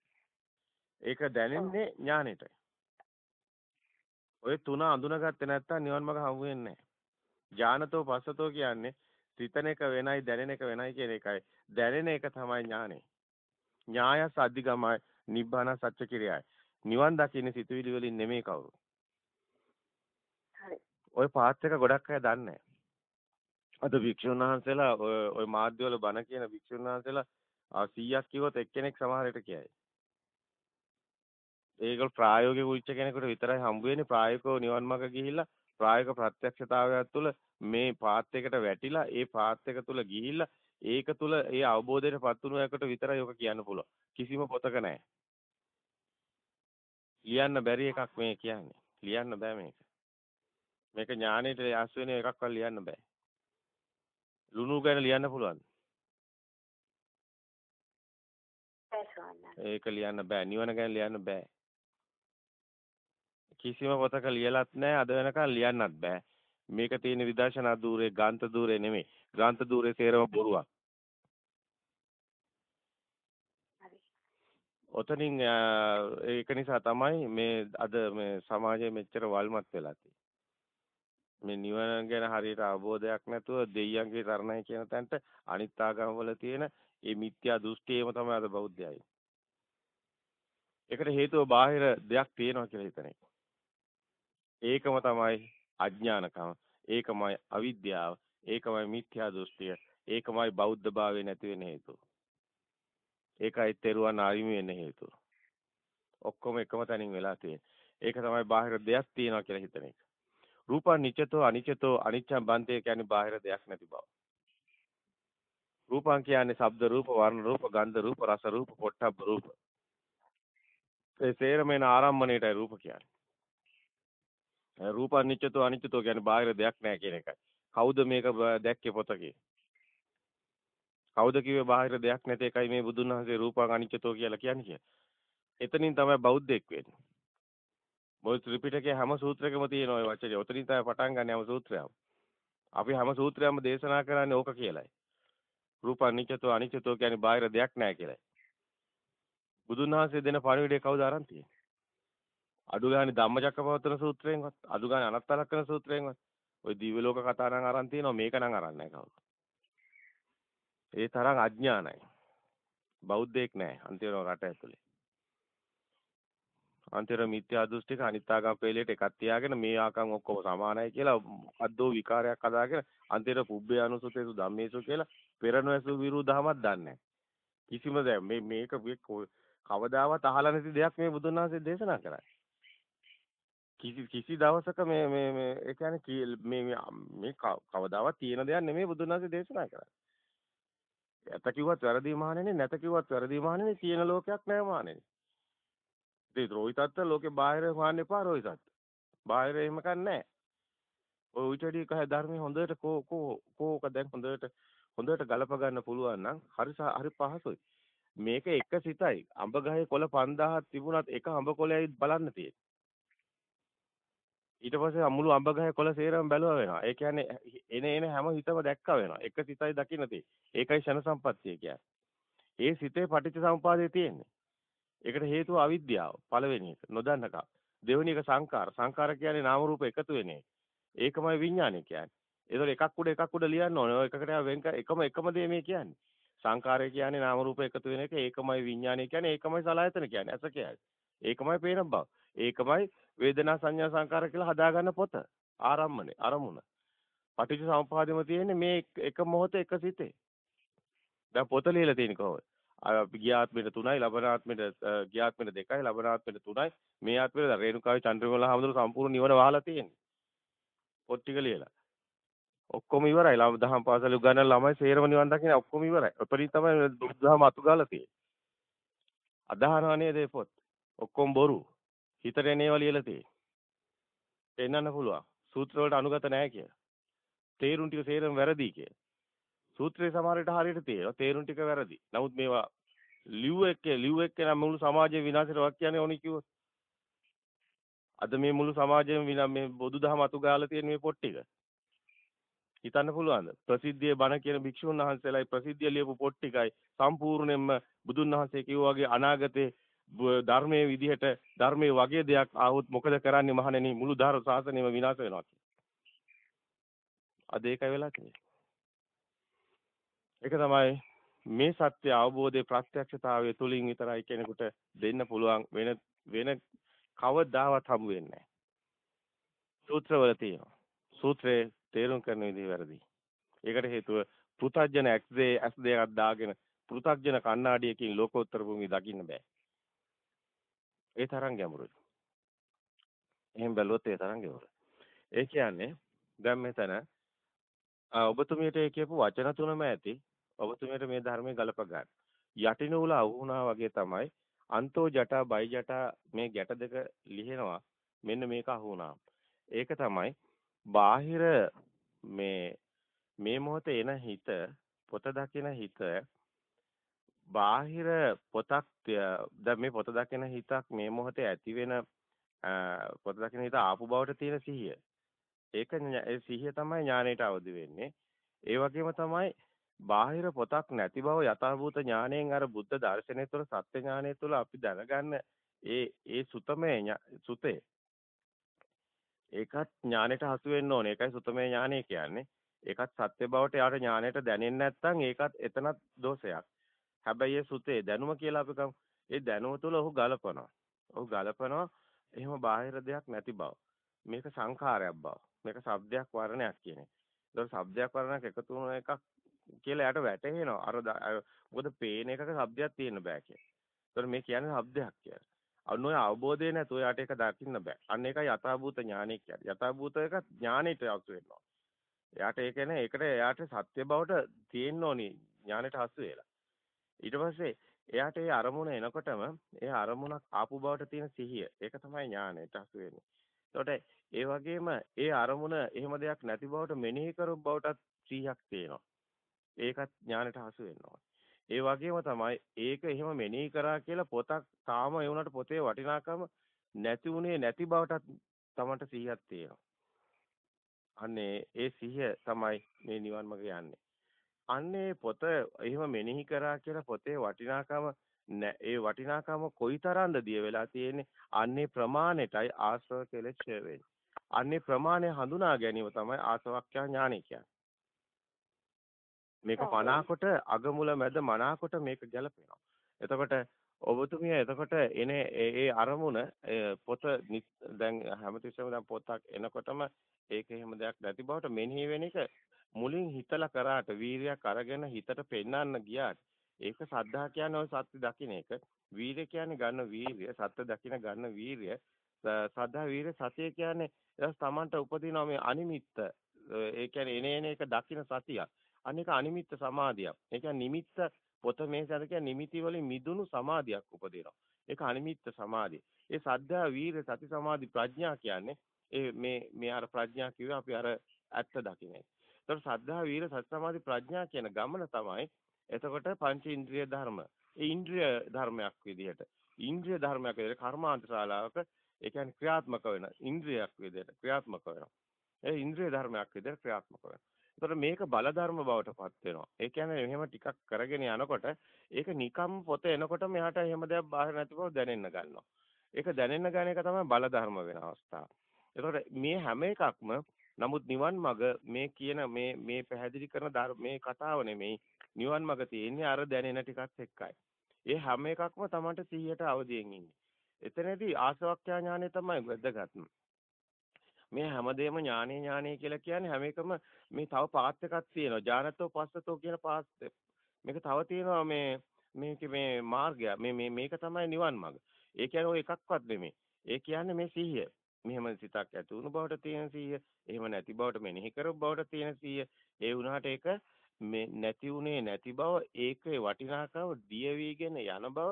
ඒක දැනෙන්නේ ඥානෙටයි. ඔය තුන අඳුනගත්තේ නැත්තම් නිවන් මඟ හමු වෙන්නේ නැහැ. ඥානතෝ පස්සතෝ කියන්නේ සිතන එක වෙනයි දැනෙන එක වෙනයි කියන එකයි. දැනෙන එක තමයි ඥානෙ. ඥායස අධිගමයි නිබ්බාන සත්‍ය කිරියයි. නිවන් දකින්නේ සිතුවිලි වලින් නෙමෙයි කවුරු. ওই පාත් එක ගොඩක් අය දන්නේ අද වික්ෂුන් වහන්සේලා ඔය ඔය මාධ්‍යවල බණ කියන වික්ෂුන් වහන්සේලා 100ක් කිව්වොත් එක්කෙනෙක් සමහරට කියයි. ඒක ප්‍රායෝගික උච්ච කෙනෙකුට විතරයි හම්බ වෙන්නේ ප්‍රායෝගිකව නිවන් මාර්ග ගිහිල්ලා ප්‍රායෝගික ප්‍රත්‍යක්ෂතාවයක් තුළ මේ පාත් එකට වැටිලා ඒ පාත් එක තුළ ගිහිල්ලා ඒක තුළ ඒ අවබෝධයටපත් වුණු එකට විතරයි ඔක කියන්න පුළුවන්. කිසිම පොතක නැහැ. ලියන්න බැරි එකක් මේ කියන්නේ. ලියන්න බෑ මේක. මේක ඥානෙට යස් වෙන එකක්වත් ලියන්න බෑ. ලුණු ගැන ලියන්න පුළුවන්. ඒක ලියන්න බෑ. නිවන ගැන ලියන්න බෑ. කිසිම පොතක ලියලත් නැහැ අද වෙනකන් ලියන්නත් බෑ. මේක තියෙන විදර්ශනා ධූරේ ගාන්ත ධූරේ නෙමෙයි. ගාන්ත ධූරේ සේරම බොරුවක්. ඔතනින් ඒක නිසා තමයි මේ අද මේ සමාජයේ මෙච්චර වල්මත් වෙලා මේ නිවන ගැන හරියට අවබෝධයක් නැතුව දෙයියන්ගේ තරණයි කියන තැනට අනිත් ආගම්වල තියෙන මේ මිත්‍යා දෘෂ්ටියම තමයි අද බෞද්ධයයි. ඒකට හේතුව බාහිර දෙයක් තියෙනවා කියලා හිතන එක. ඒකම තමයි අඥානකම. ඒකමයි අවිද්‍යාව. ඒකමයි මිත්‍යා දෘෂ්ටිය. ඒකමයි බෞද්ධ භාවය නැති වෙන හේතුව. ඒකයි තෙරුවන් ආරිමු වෙන හේතුව. ඔක්කොම එකම තැනින් වෙලා තියෙන්නේ. ඒක තමයි බාහිර දෙයක් තියෙනවා කියලා හිතන එක. රූපං නිච්චතෝ අනිච්චතෝ අනිච්ඡං බන්තේ කියන්නේ බාහිර දෙයක් නැති බව. රූපං කියන්නේ ශබ්ද රූප, වර්ණ රූප, ගන්ධ රූප, රස රූප, පොට්ටබ්බ රූප. ඒ සේරමේන ආරම්මණයටයි රූප කියන්නේ. රූපං නිච්චතෝ අනිච්චතෝ කියන්නේ බාහිර දෙයක් නැහැ කියන එකයි. කවුද මේක දැක්කේ පොතකේ? කවුද කිව්වේ බාහිර දෙයක් නැති එකයි මේ බුදුන් වහන්සේ රූපං අනිච්චතෝ කියලා කියන්නේ කියලා. එතනින් තමයි බෞද්ධෙක් වෙන්නේ. මොකද ත්‍රිපිටකයේ හැම සූත්‍රයකම තියෙන ওই වචනේ. ඔතනින් තමයි පටන් ගන්න හැම සූත්‍රයක්ම. අපි හැම සූත්‍රයක්ම දේශනා කරන්නේ ඕක කියලායි. රූප අනිච්චතෝ අනිච්චතෝ කියන්නේ බාහිර දෙයක් නැහැ කියලායි. බුදුන් වහන්සේ දෙන පණිවිඩය කවුද අරන් තියෙන්නේ? අඩු ගානේ ධම්මචක්කපවත්තන සූත්‍රයෙන්වත් අඩු ගානේ අනත්තලක්කන සූත්‍රයෙන්වත් ওই දිව්‍ය ලෝක කතා නම් අරන් තියෙනවා මේක නම් අරන් නැහැ කවුරු. ඒ තරම් අඥානයි. බෞද්ධයෙක් නැහැ අන්තිම රට ඇතුලේ. අන්තිර මිත්‍යා දෘෂ්ටික අනිත්‍යාගම් පෙළේට එකක් තියාගෙන මේ ආකම් ඔක්කොම සමානයි කියලා අද්දෝ විකාරයක් හදාගෙන අන්තිර පුබ්බේ අනුසුතේසු ධම්මේසු කියලා පෙරණැසු විරුද්ධමක් දන්නේ කිසිම මේ මේක කවදාවත් අහලා නැති දෙයක් මේ බුදුන් වහන්සේ දේශනා කරන්නේ කිසි කිසි දවසක මේ මේ මේ ඒ කියන්නේ මේ මේ කවදාවත් තියෙන දෙයක් නෙමෙයි බුදුන් වහන්සේ දේශනා කරන්නේ. ඇත කිව්වත් වැරදි මහණෙනි නැත කිව්වත් වැරදි මහණෙනි තියෙන ලෝකයක් නෑ මහණෙනි. ඉතින් රෝහිතත් ලෝකේ බාහිර හොයන්න එපා රෝහිතත්. බාහිර එහෙම කන්නේ ඔය උචඩි කහ ධර්මයේ හොඳට කෝ කෝ කෝක දැන් හොඳට හොඳට ගලප ගන්න පුළුවන් නම් හරි හරි පහසුයි. මේක එක සිතයි. අඹ ගහේ කොළ 5000ක් තිබුණත් එක අඹ කොළයයි බලන්න තියෙන්නේ. ඊට පස්සේ මුළු අඹ ගහේ කොළ සේරම බැලුවා වෙනවා. ඒ කියන්නේ එන එන හැම හිතම දැක්කා වෙනවා. එක සිතයි දකින්න තියෙන්නේ. ඒකයි ෂණ සම්පත්තිය කියන්නේ. ඒ සිතේ පටිච්ච සමුපාදේ තියෙන්නේ. ඒකට හේතුව අවිද්‍යාව. පළවෙනි එක නොදන්නකම. දෙවෙනි එක සංකාර. සංකාර කියන්නේ නාම රූප එකතු වෙන එක. ඒකමයි විඥානය කියන්නේ. ඒතකොට එකක් උඩ එකක් උඩ ලියන්න ඕනේ. ඔය එකකට වෙන් එකම එකම දේ මේ කියන්නේ. සංකාරය කියන්නේ නාම රූප එකතු වෙන එක. ඒකමයි විඥානය කියන්නේ. ඒකමයි සලආයතන කියන්නේ. ඇස කියන්නේ. ඒකමයි පේන බව. ඒකමයි වේදනා සංඥා සංකාර කියලා හදාගන්න පොත. ආරම්මනේ අරමුණ. පටිච්ච සමුප්පාදෙම තියෙන්නේ මේ එක මොහොතේ එක සිතේ. දැන් පොත ලියලා තියෙන කොහොමද? ගියාත්මෙට 3යි ලබනාත්මෙට ගියාත්මෙට 2යි ලබනාත්මෙට 3යි මේ ආත්මෙට රේණුකාවේ චන්ද්‍රමෝල හැමදෙරු සම්පූර්ණ නිවන වහලා තියෙන්නේ. පොත් ටික ලියලා. ඔක්කොම ඉවරයි. ළම දහම් පාසල උගන්වන ළමයි සේරම නිවන් දකින්න ඔක්කොම ඉවරයි. ඔතනින් තමයි බුද්ධහම අතු ගාලා තියෙන්නේ. අදහනවා නේද ඒ පොත්? ඔක්කොම බොරු. හිතට එනේවා ලියලා තියෙන්නේ. පෙන්වන්න පුළුවන්. සූත්‍ර වලට අනුගත නැහැ කියලා. තේරුම් ටික සේරම වැරදි කියලා. සූත්‍රයේ සමහරට හරියට තියෙනවා. තේරුම් ටික වැරදි. නමුත් මේවා ලිව් එක්ක ලිව් එක්ක නම් මුළු සමාජයේ විනාශයට වක් කියන්නේ ඕනි කිව්වොත්. අද මේ මුළු සමාජයේම විනා මේ බුදුදහම අතු ගාලා තියෙන මේ පොත් ටික. හිතන්න පුළුවන්ද? ප්‍රසිද්ධියේ බණ කියන භික්ෂුන් වහන්සේලායි ප්‍රසිද්ධිය ලියපු පොත් ටිකයි සම්පූර්ණයෙන්ම බුදුන් වහන්සේ කිව්වා වගේ අනාගතේ ධර්මයේ විදිහට ධර්මයේ වගේ දෙයක් ආවොත් මොකද කරන්නේ මහණෙනි මුළු ධර්ම ශාසනයම විනාශ වෙනවා. අද ඒකයි වෙලා තියෙන්නේ. ඒක තමයි මේ සත්‍ය අවබෝධයේ ප්‍රත්‍යක්ෂතාවය තුලින් විතරයි කෙනෙකුට දෙන්න පුළුවන් වෙන වෙන කවදාවත් හමු වෙන්නේ නැහැ. සූත්‍රවල තියෙනවා. සූත්‍රයේ තේරුම් කරන විදිහ වැරදි. ඒකට හේතුව පෘථග්ජන ඇක්සේ ඇස් දෙකක් දාගෙන පෘථග්ජන කණ්ණාඩියකින් ලෝකෝත්තර භූමිය දකින්න බෑ. ඒ තරම් ගැඹුරුයි. එහෙන් බැලුවොත් ඒ තරම් ගැඹුරුයි. ඒ කියන්නේ දැන් මෙතන ඔබතුමියට කියපු වචන තුනම ඇති. ඔබතුමියට මේ ධර්මයේ ගලප ගන්න. යටිනූල අවුණා වගේ තමයි අන්තෝ ජටා බයි ජටා මේ ගැට දෙක ලිහෙනවා. මෙන්න මේක අහුණා. ඒක තමයි බාහිර මේ මේ මොහොතේ එන හිත පොත දකින හිත බාහිර පොතක් දැන් මේ පොත දකින හිතක් මේ මොහොතේ ඇති වෙන පොත දකින හිත ආපු බවට තියෙන සිහිය. ඒක ඒ සිහිය තමයි ඥාණයට අවදි වෙන්නේ. ඒ වගේම තමයි බාහිර පොතක් නැති බව යථාභූත ඥාණයෙන් අර බුද්ධ දර්ශනය තුළ සත්‍ය ඥානය තුළ අපි දැනගන්න ඒ ඒ සුතමේ සුතේ ඒකත් ඥානෙට හසු වෙන්න ඕනේ. ඒකයි සුතමේ ඥානය කියන්නේ. ඒකත් සත්‍ය බවට යාට ඥානෙට දැනෙන්නේ නැත්නම් ඒකත් එතනත් දෝෂයක්. හැබැයි ඒ සුතේ දැනුම කියලා අපි කමු. ඒ දැනුම තුළ ඔහු ගලපනවා. ඔහු ගලපනවා එහෙම බාහිර දෙයක් නැති බව. මේක සංඛාරයක් බව. මේක shabdayak වර්ණයක් කියන එක. ඒතකොට shabdayak වර්ණයක් එකතු වෙන එකක් කියලා යට වැටහෙනවා. අර මොකද පේන එකක shabdayak තියෙන්න බෑ කියලා. ඒතකොට මේ කියන්නේ shabdayak කියලා. අනෝය අවබෝධය නැතුව යට ඒක දකින්න බෑ. අන්න ඒකයි යථාභූත ඥානය කියන්නේ. යථාභූත එක ඥානෙට හසු වෙනවා. එයාට ඒ කියන්නේ ඒකට එයාට සත්‍ය බවට තියෙන්න ඕනි ඥානෙට හසු වෙලා. ඊට පස්සේ එයාට ඒ අරමුණ එනකොටම ඒ අරමුණක් ආපු බවට තියෙන සිහිය. ඒක තමයි ඥානෙට හසු වෙන්නේ. එතකොට ඒ වගේම ඒ අරමුණ එහෙම දෙයක් නැති බවට මෙනෙහි කරු බවටත් 100ක් තියෙනවා. ඒකත් ඥානෙට හසු වෙනවා. ඒ වගේම තමයි ඒක එහෙම මෙනෙහි කරා කියලා පොතක් තාම ඒ වුණාට පොතේ වටිනාකම නැති උනේ නැති බවටත් තමන්ට සිහියක් තියෙනවා. අන්නේ ඒ සිහිය තමයි මේ නිවන් මාර්ග යන්නේ. අන්නේ පොත එහෙම මෙනෙහි කරා කියලා පොතේ වටිනාකම ඒ වටිනාකම කොයිතරම්ද දිය වෙලා තියෙන්නේ අන්නේ ප්‍රමාණයටයි ආශ්‍රව කෙලෙස් වෙන්නේ. අන්නේ ප්‍රමාණය හඳුනා ගැනීම තමයි ආසවක්ඛ්‍යා ඥානය කියන්නේ. මේක මනාකොට අගමුල මැද මනාකොට මේක ගැලපෙනවා. එතකොට ඔබතුමිය එතකොට එනේ ඒ අරමුණ පොත දැන් හැමතිස්සෙම දැන් පොතක් එනකොටම ඒක එහෙම දෙයක් නැති බවට මෙනෙහි වෙන එක මුලින් හිතලා කරාට වීරියක් අරගෙන හිතට පෙන්වන්න ගියාට ඒක සද්ධා කියන්නේ ඔය සත්‍ය දකින්න එක වීරිය කියන්නේ ගන්න වීරිය සත්‍ය දකින්න ගන්න වීරිය සද්ධා වීරිය සතිය කියන්නේ ඊට තමන්ට උපදිනවා මේ අනිමිත්ත ඒ කියන්නේ එන එන එක දකින්න සතියක් අනික අනිමිත්ත සමාධියක්. ඒ කියන්නේ නිමිත්ත පොත මේ සැර කියන්නේ නිමිති වලින් මිදුණු සමාධියක් උපදිනවා. ඒක අනිමිත්ත සමාධිය. ඒ සද්ධා වීර සති සමාධි ප්‍රඥා කියන්නේ ඒ මේ මේ අර ප්‍රඥා කිව්වේ අපි අර ඇත්ත දකින්නේ. ඒතකොට සද්ධා වීර සති සමාධි ප්‍රඥා කියන ගමන තමයි එතකොට පංච ඉන්ද්‍රිය ධර්ම. ඒ ඉන්ද්‍රිය ධර්මයක් විදිහට. ඉන්ද්‍රිය ධර්මයක් විදිහට කර්මාන්ත ශාලාවක ඒ කියන්නේ ක්‍රියාත්මක වෙන ඉන්ද්‍රියක් විදිහට ක්‍රියාත්මක වෙනවා. ඒ ඉන්ද්‍රිය ධර්මයක් විදිහට ක්‍රියාත්මක වෙනවා. ඒතර මේක බලධර්ම බවට පත් වෙනවා. ඒ කියන්නේ එහෙම ටිකක් කරගෙන යනකොට ඒක නිකම් පොත එනකොටම එයාට එහෙම දෙයක් බාහිර නැති බව දැනෙන්න ගන්නවා. ඒක දැනෙන්න ගන්න එක තමයි බලධර්ම වෙන අවස්ථාව. ඒතකොට මේ හැම එකක්ම නමුත් නිවන් මඟ මේ කියන මේ මේ පැහැදිලි කරන මේ කතාව නෙමෙයි නිවන් මඟ තියෙන්නේ අර දැනෙන ටිකත් එක්කයි. ඒ හැම එකක්ම Tamanට 100ට අවදියෙන් ඉන්නේ. එතනදී ආසවක්ඛ්‍යා ඥානෙ තමයි වැදගත්ම. මේ හැමදේම ඥානේ ඥානේ කියලා කියන්නේ හැම එකම මේ තව පාත් එකක් තියෙනවා. ඥානතෝ පස්සතෝ කියන පාත් මේක තව තියෙනවා මේ මේක මේ මාර්ගය. මේ මේ මේක තමයි නිවන් මඟ. ඒ කියන්නේ ඔය එකක්වත් නෙමෙයි. ඒ කියන්නේ මේ සිහිය. මෙහෙම සිතක් ඇති වුණු බවට තියෙන සිහිය. එහෙම නැති බවට මෙනෙහි කරපු බවට තියෙන සිහිය. ඒ වුණාට ඒක මේ නැති උනේ නැති බව ඒකේ වටිනාකම දිය වීගෙන යන බව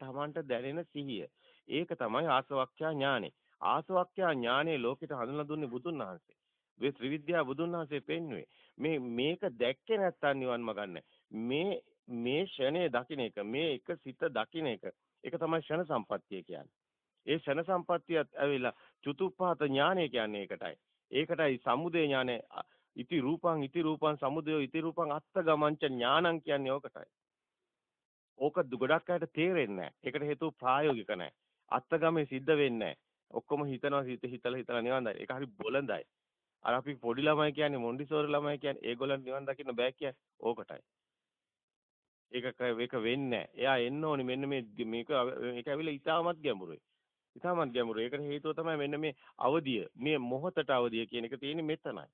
Tamanට දැනෙන සිහිය. ඒක තමයි ආසවක්ඛ්‍යා ඥානෙ. ආසවක්ඛ්‍යා ඥානෙ ලෝකෙට හඳුන්ලා දුන්නේ බුදුන් වහන්සේ. මේ ත්‍රිවිද්‍යා බුදුන් වහන්සේ පෙන්වුවේ. මේ මේක දැක්කේ නැත්තම් නිවන් මගන්නේ. මේ මේ ෂණේ දකින්න එක මේ එක සිත දකින්න එක ඒක තමයි ෂණ සම්පත්තිය කියන්නේ. ඒ ෂණ සම්පත්තියත් ඇවිල්ලා චතුප්පහත ඥානය කියන්නේ ඒකටයි. ඒකටයි සමුදය ඥානය ඉති රූපං ඉති රූපං සමුදය ඉති රූපං අත්තගමංච ඥානං කියන්නේ ඕකටයි. ඕක ගොඩක් අයට තේරෙන්නේ නැහැ. ඒකට හේතුව ප්‍රායෝගික නැහැ. අත්තගමේ සිද්ධ වෙන්නේ නැහැ. ඔක්කොම හිතනවා හිත හිතලා හිතලා නිවන් දයි. ඒක හරි බොළඳයි. අර අපි පොඩි ළමයි කියන්නේ මොන්ඩිසෝරි ළමයි කියන්නේ ඒගොල්ලන් නිවන් දකින්න බෑ කියන්නේ ඕකටයි. ඒක ඒක වෙන්නේ එයා එන්න ඕනි මෙන්න මේ මේක මේක ඇවිල්ලා ඉතාමත් ගැඹුරුයි. ඉතාමත් ගැඹුරුයි. ඒකට හේතුව තමයි මෙන්න මේ අවදිය. මේ මොහතට අවදිය කියන එක තියෙන්නේ මෙතනයි.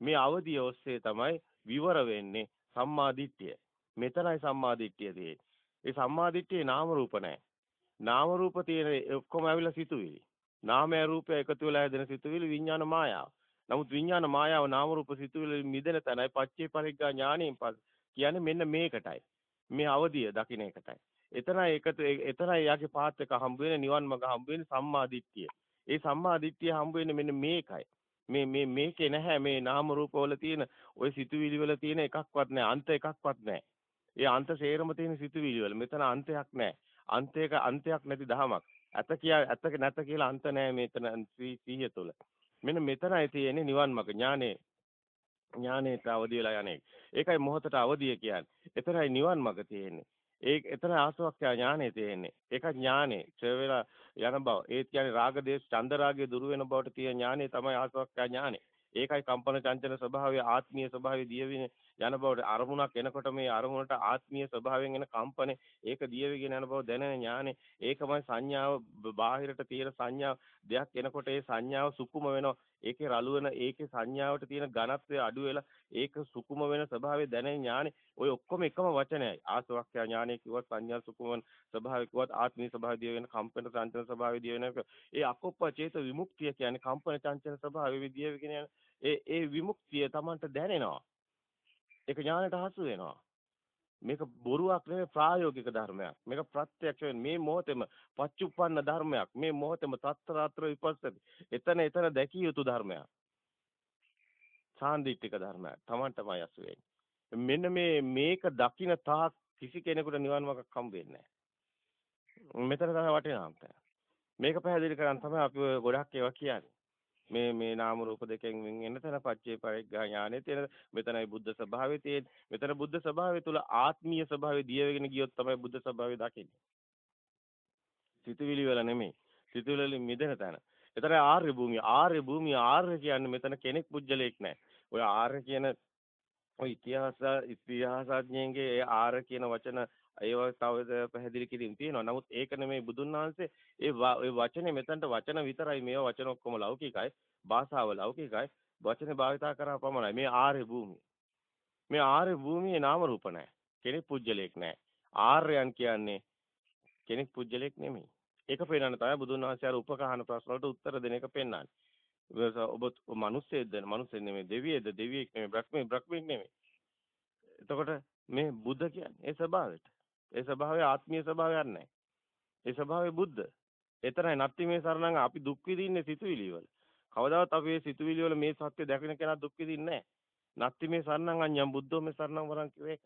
මේ අවදිය ඔස්සේ තමයි විවර වෙන්නේ සම්මා දිට්ඨිය. මෙතනයි සම්මා දිට්ඨිය තියෙන්නේ. ඒ සම්මා දිට්ඨියේ නාම රූප නැහැ. නාම රූප තියෙන ඔක්කොම ඇවිල්ලා සිතුවිලි. නාමය රූපය එකතු වෙලා හැදෙන සිතුවිලි විඥාන මායාව. නමුත් විඥාන මායාව නාම රූප සිතුවිලි මිදෙන තැනයි පච්චේ පරිග්ගා ඥාණයෙන් කියන්නේ මෙන්න මේකටයි. මේ අවදිය දකින්න එකටයි. එතනයි එකතු එතනයි යාගේ පාත් එක හම්බ වෙන නිවන් මඟ හම්බ වෙන සම්මා දිට්ඨිය. ඒ සම්මා දිට්ඨිය හම්බ වෙන්නේ මෙන්න මේකයි. මේ මේ මේකේ නැහැ මේ නාම රූප වල තියෙන ওই සිතුවිලි වල තියෙන එකක්වත් නැහැ අන්ත එකක්වත් නැහැ. ඒ අන්ත සේරම තියෙන සිතුවිලි වල මෙතන අන්තයක් නැහැ. අන්තයක අන්තයක් නැති දහමක්. ඇත කියා ඇත නැත කියලා අන්ත නැහැ මෙතන සීහිය තුල. මෙන්න මෙතනයි තියෙන්නේ නිවන් මඟ ඥානේ ඥානයට අවදි වෙලා යන්නේ. ඒකයි මොහතට අවදිය කියන්නේ. එතරයි නිවන් මඟ තියෙන්නේ. ඒ එතන ආසවක්ඛ්‍යා ඥානෙ තියෙන්නේ. ඒක ඥානෙ ඡය වෙලා යන බව. ඒ කියන්නේ රාග දේශ චන්ද රාගය දුරු වෙන බවට තියෙන ඥානෙ තමයි ආසවක්ඛ්‍යා ඥානෙ. ඒකයි කම්පන චංචල ස්වභාවය ආත්මීය ස්වභාවය දියවින යන බවට අරමුණක් එනකොට මේ අරමුණට ආත්මීය ස්වභාවයෙන් එන කම්පනේ ඒක දියවිගෙන යන බව දැනෙන ඥානෙ ඒකමයි සංඥාව බාහිරට තියෙන සංඥාව දෙයක් එනකොට ඒ සංඥාව සුකුම වෙනවා ඒකේ රළු වෙන ඒකේ සංඥාවට තියෙන ඝනත්වය අඩු වෙලා ඒක සුකුම වෙන ස්වභාවය දැනෙන ඥානෙ ඔය ඔක්කොම එකම වචනයයි ආසවක්ඛ්‍යා ඥානෙ කිව්වත් සංඥා සුකුම වෙන ස්වභාවය කිව්වත් ආත්මීය ස්වභාවය දිය වෙන කම්පන චංචල ස්වභාවය දිය වෙන ඒ අකොප්ප චේත විමුක්තිය කියන්නේ කම්පන චංචල ස්වභාවය විදිය වෙගෙන යන ඒ ඒ විමුක්තිය Tamanට දැනෙනවා. ඒක ඥානයට හසු වෙනවා. මේක බොරුවක් නෙවෙයි ප්‍රායෝගික ධර්මයක්. මේක ප්‍රත්‍යක්ෂ මේ මොහොතේම පච්චුප්පන්න ධර්මයක්. මේ මොහොතේම තත්තරාත්‍ර විපස්සති. එතන එතන දැකිය යුතු ධර්මයක්. සාන්දිටික ධර්මයක්. Tamanටමයි අසු මෙන්න මේ මේක දකින්න තාක් කිසි කෙනෙකුට නිවන් මාර්ගයක් හම්බ වෙන්නේ නැහැ. මෙතන තමයි වටිනාකම. මේක පැහැදිලි කරන් තමයි අපි ගොඩක් ඒවා කියන්නේ. මේ මේ නාම රූප දෙකෙන් වෙන් වෙන තැන පච්චේ පරිග්ගා ඥානෙ තියෙන මෙතනයි බුද්ධ ස්වභාවය තියෙන්නේ. මෙතන බුද්ධ ස්වභාවය තුල ආත්මීය ස්වභාවය දියවෙගෙන ගියොත් තමයි බුද්ධ ස්වභාවය දකින්නේ. සිතුවිලි වල නෙමෙයි. සිතුවිලි වලින් මිදෙන තැන. එතන ආර්ය භූමිය. ආර්ය භූමිය ආර්ය කියන්නේ මෙතන කෙනෙක් පුජ්‍යලයක් නැහැ ඔය ආර්ය කියන ඔය ඉතිහාස ඉතිහාසඥයන්ගේ ඒ ආර්ය කියන වචන ඒව තව පැහැදිලි කිරීම තියෙනවා. නමුත් ඒක නෙමෙයි බුදුන් වහන්සේ ඒ ඒ වචනේ මෙතනට වචන විතරයි මේවා වචන ඔක්කොම ලෞකිකයි. භාෂාව ලෞකිකයි. වචනේ භාවිතා කරා පමණයි. මේ ආර්ය භූමිය. මේ ආර්ය භූමියේ නාම රූප නැහැ. කෙනෙක් පුජ්‍යලයක් නැහැ. ආර්යයන් කියන්නේ කෙනෙක් පුජ්‍යලයක් නෙමෙයි. ඒක පේනන තමයි බුදුන් වහන්සේ අර උපකහන ප්‍රශ්න වලට උත්තර දෙන එක පෙන්වන්නේ. ඔබ මිනිස්සෙක්ද? මිනිස්සෙක් නෙමෙයි. දෙවියෙක්ද? දෙවියෙක් නෙමෙයි. බ්‍රහ්මෙක් බ්‍රහ්මෙක් නෙමෙයි. එතකොට මේ බුද්ධ කියන්නේ ඒ ස්වභාවයට. ඒ ස්වභාවය ආත්මීය ස්වභාවයක් නැහැ. ඒ ස්වභාවය බුද්ධ. එතරයි නැත්ති මේ සරණං අපි දුක් විඳින්නේ සිතුවිලි වල. කවදාවත් අපි මේ සිතුවිලි වල මේ සත්‍ය දැකගෙන කෙනා දුක් විඳින්නේ නැහැ. නැත්ති මේ සරණං අඤ්ඤම් බුද්ධෝ මේ සරණං වරං කිව්ව එක.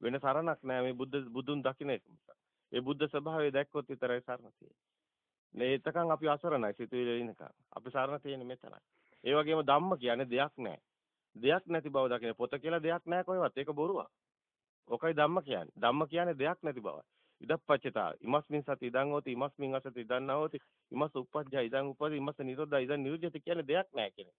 වෙන සරණක් නැහැ මේ බුද්ධ බුදුන් දකින්න එක නිසා. ඒ බුද්ධ ස්වභාවය දැක්කොත් විතරයි සරණ තියෙන්නේ. මේ එතකන් අපි අසරණයි සිතුවිලි ඉන්නකම්. අපි සරණ තියෙන්නේ මෙතනයි. ඒ වගේම ධම්ම කියන්නේ දෙයක් නැහැ. දෙයක් නැති බව දකින පොත කියලා දෙයක් නැහැ කොහෙවත්. ඒක බොරුවක්. ඔකයි ධම්ම කියන්නේ. ධම්ම කියන්නේ දෙයක් නැති බවයි. ඉදප්පච්චතා. ඉමස්මින් සති ඉදං හෝති ඉමස්මින් අසති ඉදං නහෝති. ඉමස් උප්පජ්ජා ඉදං උපදි ඉමස් නිරෝධා ඉදං නිරුජ්ජති කියන්නේ දෙයක් නැහැ කියන්නේ.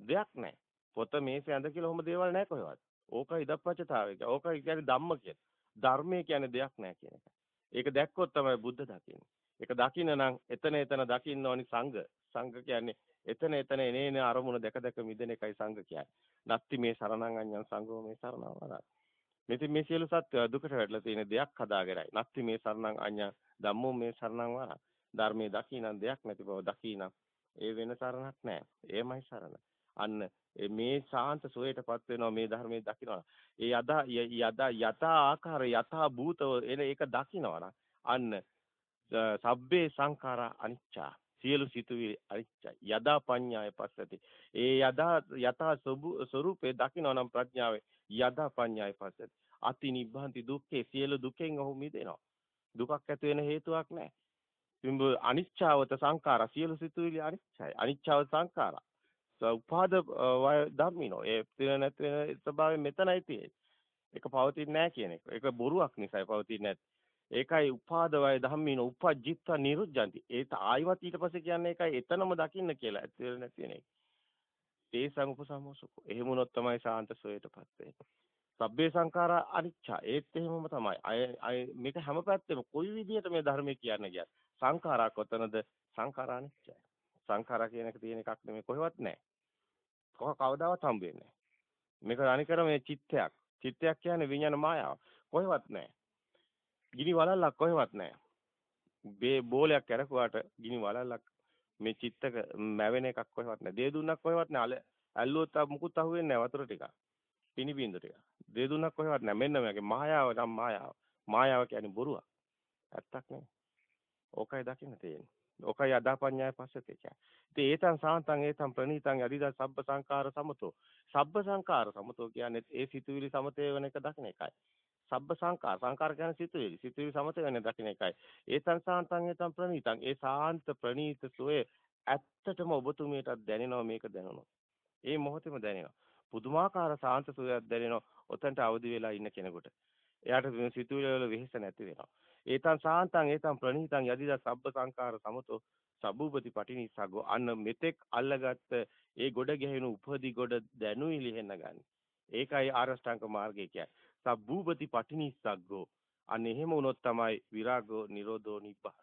දෙයක් නැහැ. පොත මේසේ ඇඳ කියලා ඔහොම දේවල් නැහැ කොහෙවත්. ඕකයි ඉදප්පච්චතාවය. ඕකයි කියන්නේ ධම්ම කියන්නේ. ධර්මය කියන්නේ දෙයක් නැහැ කියන එක. ඒක දැක්කොත් තමයි බුද්ධ දකින්නේ. ඒක දකින්න නම් එතන එතන දකින්න ඕනි සංඝ. සංඝ කියන්නේ එතන එතන එනේන අරමුණ දැක දැක මිදෙන එකයි සංඝ කියන්නේ. නත්ති මේ සරණං අඤ්ඤං සංඝෝ මේ සරණවරයි. මෙති මේ සියලු සත්‍ය දුකට වැටලා තියෙන දෙයක් හදාගෙනයි. නැත්ති මේ සරණං අඤ්ඤා ධම්මෝ මේ සරණං වරං. ධර්මයේ දකින්න දෙයක් නැති බව දකින්න. ඒ වෙන සරණක් නැහැ. ඒමයි සරණ. අන්න මේ ශාන්ත සෝයටපත් වෙනවා මේ ධර්මයේ දකින්නවා. ඒ යදා යදා යතා ආකාර යතා භූතව එන ඒක දකින්නවා අන්න සබ්බේ සංඛාරා අනිච්චා සියලු සිතුවිලි අනිච්චයි යදා පඤ්ඤාය පස්සති ඒ යදා යතා ස්වરૂපේ දකින්න නම් ප්‍රඥාවේ යදා පඤ්ඤාය පස්සති. අති නිබ්බන්ති දුක්ඛේ සියලු දුකෙන් ඔහු මිදෙනවා. දුකක් ඇති වෙන හේතුවක් නැහැ. බිම්බ අනිච්චාවත සංඛාර සියලු සිතුවිලි අනිච්චයි. අනිච්චාව සංඛාර. උපාද ධම්මිනෝ. ඒ තියෙන නැති වෙන ස්වභාවය මෙතනයි තියෙන්නේ. ඒක පවතින්නේ නැහැ කියන එක. ඒක බොරුවක් නිසායි පවතින්නේ නැත්තේ. ඒකයි උපාදවය ධම්මිනෝ උපජ්ජිත්ත නිරුද්ධಂತಿ. ඒත් ආයිවත් ඊට පස්සේ කියන්නේ ඒකයි එතනම දකින්න කියලා. ඇත්ත නැති වෙන එක. තේසං උපසමෝසුකෝ. එහෙම වුණොත් තමයි ශාන්ත සෝයටපත් වෙන්නේ. සබ්බේ සංඛාරා අනිච්චා. ඒත් එහෙමම තමයි. අය මේක හැම පැත්තෙම කොයි විදිහට මේ ධර්මයේ කියන්නේ කියත් සංඛාරා කොතනද? සංඛාරා අනිච්චයි. සංඛාරා කියන එක තියෙන එකක් නෙමෙයි කොහෙවත් නැහැ. කොහ කවදාවත් හම්බ වෙන්නේ මේක අනිකර මේ චිත්තයක්. චිත්තයක් කියන්නේ විඤ්ඤාණ මායාව. කොහෙවත් නැහැ. ගිනි වලල්ලක් කොහෙවත් නැහැ. බේ බෝලයක් කරකුවාට ගිනි වලල්ලක් මේ චිත්තක මැවෙන එකක් කොහෙවත් නැහැ. දේ දුන්නක් කොහෙවත් නැහැ. ඇල්ලුවොත් මුකුත් අහුවෙන්නේ නැහැ වතුර ටික. පිනි බින්දු ටික. දේ දුන්නක් කොහෙවත් නැහැ. මෙන්න මේකේ මායාව නම් මායාව. මායාව කියන්නේ බොරුවක්. ඇත්තක් නෙමෙයි. ඕකයි දකින්න තියෙන්නේ. ඕකයි අදාපඤ්ඤාය පස්සතේ කියන්නේ. ඉතින් ඒතං සාන්තං ඒතං ප්‍රණීතං අදිදා සබ්බ සංකාර සමතෝ. සබ්බ සංකාර සමතෝ කියන්නේ ඒ සිතුවිලි සමතේ වෙන එක දකින්න එකයි. සබ්බ සංකාර සංකාර කියන්නේ සිතුවිලි. සිතුවිලි සමතේ වෙන දකින්න එකයි. ඒතං සාන්තං ඒතං ප්‍රණීතං. ඒ සාන්ත ප්‍රණීත සෝයේ ඇත්තටම ඔබතුමියටත් දැනෙනවා මේක දැනෙනවා. ඒ මොහොතේම දැනෙනවා. පුදුමාකාර සාන්ත සෝයක් දැනෙනවා. ඔතනට අවදි වෙලා ඉන්න කෙනෙකුට. එයාට සිතුවිලි වල වෙහෙස නැති වෙනවා. ඒතං සාන්තං ඒතං ප්‍රණීතං යදිද සබ්බ සංකාර සමතෝ සබ්බූපති පටිනිස්සග්ගෝ අන්න මෙතෙක් අල්ලගත්ත ඒ ගොඩ ගැහෙන උපදි ගොඩ දැනුයි ලිහෙන්න ගන්න. ඒකයි ආරෂ්ඨාංග මාර්ගය කියන්නේ. සබ්බූපති පටිනිස්සග්ගෝ අන්න එහෙම වුණොත් තමයි විරාගෝ නිරෝධෝ නිබ්බාන.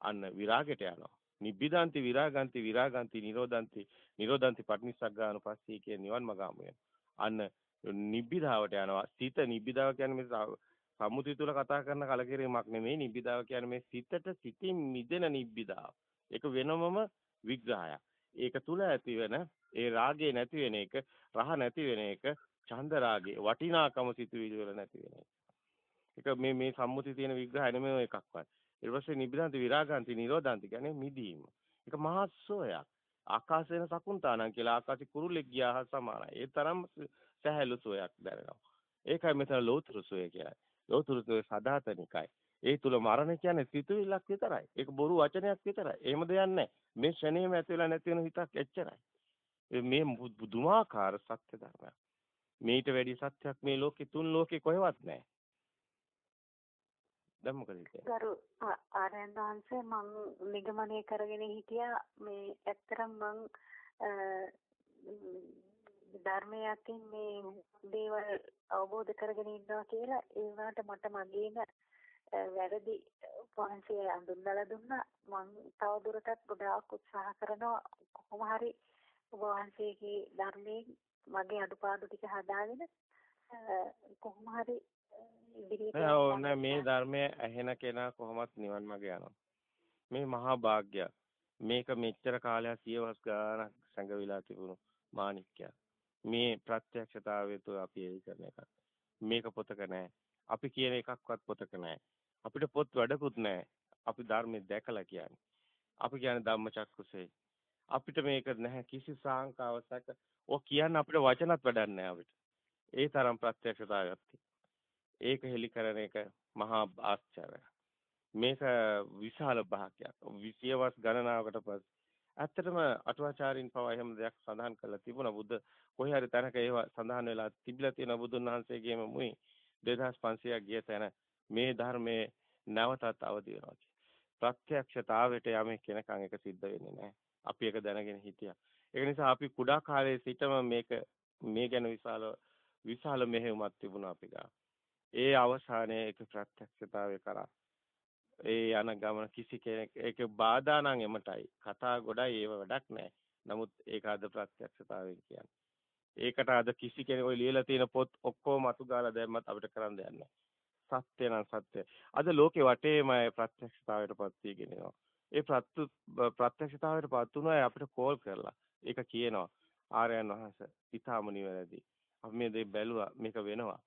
අන්න විරාගයට යනවා. නිබ්බිදාන්ති විරාගන්ති විරාගන්ති නිරෝධන්ති නිරෝධන්ති පටිනිස්සග්ගානුපස්සී කියන නිවන් මගාමු අන්න නිබ්බිදාවට යනවා. සිත නිබ්බිදාව කියන්නේ මේ සම්මුතිය තුල කතා කරන කලකිරීමක් නෙමෙයි නිබ්බිදාව කියන්නේ මේ සිතට සිතින් මිදෙන නිබ්බිදාව. ඒක වෙනමම විග්‍රහයක්. ඒක තුල ඇති වෙන ඒ රාගය නැති වෙන එක, රහ නැති වෙන එක, ඡන්ද රාගේ වටිනාකම සිතුවිලි වල නැති වෙන එක. ඒක මේ මේ සම්මුතිය තියෙන විග්‍රහය නෙමෙයි එකක්වත්. ඊට පස්සේ නිබ්බිදාන්ති විරාගාන්ති නිරෝධාන්ති කියන්නේ මිදීම. ඒක මහා සෝයක්. ආකාශේන සකුන්තානං කියලා ආකාශි කුරුල්ලෙක් ගියා හා සමානයි. ඒ තරම් සහැල්ලු සෝයක් දැනෙනවා. ඒකයි මෙතන ලෝතුරු සෝය කියන්නේ. ලෝතුරු සෝය සදාතනිකයි. ඒ තුල මරණ කියන්නේ සිතුවිල්ලක් විතරයි. ඒක බොරු වචනයක් විතරයි. එහෙම දෙයක් නැහැ. මේ ෂණේම ඇති වෙලා නැති වෙන හිතක් එච්චරයි. මේ බුදුමාකාර සත්‍ය ධර්මයක්. මේිට වැඩි සත්‍යක් මේ ලෝකේ තුන් ලෝකේ කොහෙවත් නැහැ. දැන් මොකද කියන්නේ? ගරු ආරයන් වහන්සේ මම නිගමනය කරගෙන හිටියා මේ ඇත්තරම් මම ධර්මයේ අතින් මේ දේවල් අවබෝධ කරගෙන ඉන්නවා කියලා ඒ වුණාට මට මගේම වැරදි වහන්සේ අඳුන්වලා දුන්නා මම තව දුරටත් ගොඩාක් උත්සාහ කරනවා කොහොම හරි ඔබ වහන්සේගේ ධර්මයෙන් මගේ අඩුපාඩු ටික හදාගෙන කොහොම හරි ඉදිරියට මේ ධර්මයේ ඇහෙන කෙනා කොහොමත් නිවන් මාර්ග යනවා මේ මහා භාග්‍යයක් මේක මෙච්චර කාලයක් සියවස් ගාණක් සංගවිලා තිබුණු මාණික්කයක් මේ ප්‍රත්‍යක්ෂතාවය තුළ අපි ඒ කරන එකක්. මේක පොතක නැහැ. අපි කියන එකක්වත් පොතක නැහැ. අපිට පොත් වැඩකුත් නැහැ. අපි ධර්මයේ දැකලා කියන්නේ. අපි කියන්නේ ධම්මචක්කුසේ. අපිට මේක නැහැ කිසි සාංකාවසක. ඔය කියන්න අපිට වචනත් වැඩක් නැහැ අපිට. ඒ තරම් ප්‍රත්‍යක්ෂතාවයක් ඒක හෙලි කරන එක මහා ආශ්චර්යයක්. මේක විශාල භාගයක්. විසියවස් ගණනාවකට පස්සේ ඇත්තටම අටුවාචාරින් පවා එහෙම දෙයක් සඳහන් කරලා තිබුණා බුද්ධ කොහේ හරි තැනක ඒවා සඳහන් වෙලා තිබිලා තියෙන බුදුන් වහන්සේගේම මුයි 2500ක් ගිය තැන මේ ධර්මයේ නැවතත් අවදි වෙනවා ප්‍රත්‍යක්ෂතාවයට යමෙක් කෙනකන් එක සිද්ධ වෙන්නේ නැහැ. අපි ඒක දැනගෙන හිටියා. ඒක නිසා අපි කුඩා කාලයේ සිටම මේක මේ ගැන විශාල විශාල මෙහෙයුමක් තිබුණා අපි ගා. ඒ අවසානයේ ඒක ප්‍රත්‍යක්ෂතාවය කරා ඒ යන ගමන කිසි කෙනෙක් ඒක බාධා නම් එමටයි. කතා ගොඩයි ඒව වැඩක් නැහැ. නමුත් ඒක අද ප්‍රත්‍යක්ෂතාවයෙන් කියන්නේ. ඒකට අද කිසි කෙනෙක් ඔය ලියලා තියෙන පොත් ඔක්කොම අතු ගාලා දැම්මත් අපිට කරන්න දෙයක් නැහැ. සත්‍ය නම් සත්‍ය. අද ලෝකේ වටේම ප්‍රත්‍යක්ෂතාවයටපත් වීගෙන යනවා. ඒ ප්‍රත්‍යක්ෂතාවයටපත් උනා අපිට කෝල් කරලා. ඒක කියනවා. ආර්යයන් වහන්සේ ඊටාම නිවැරදි. අපි මේ දේ බැලුවා මේක වෙනවා.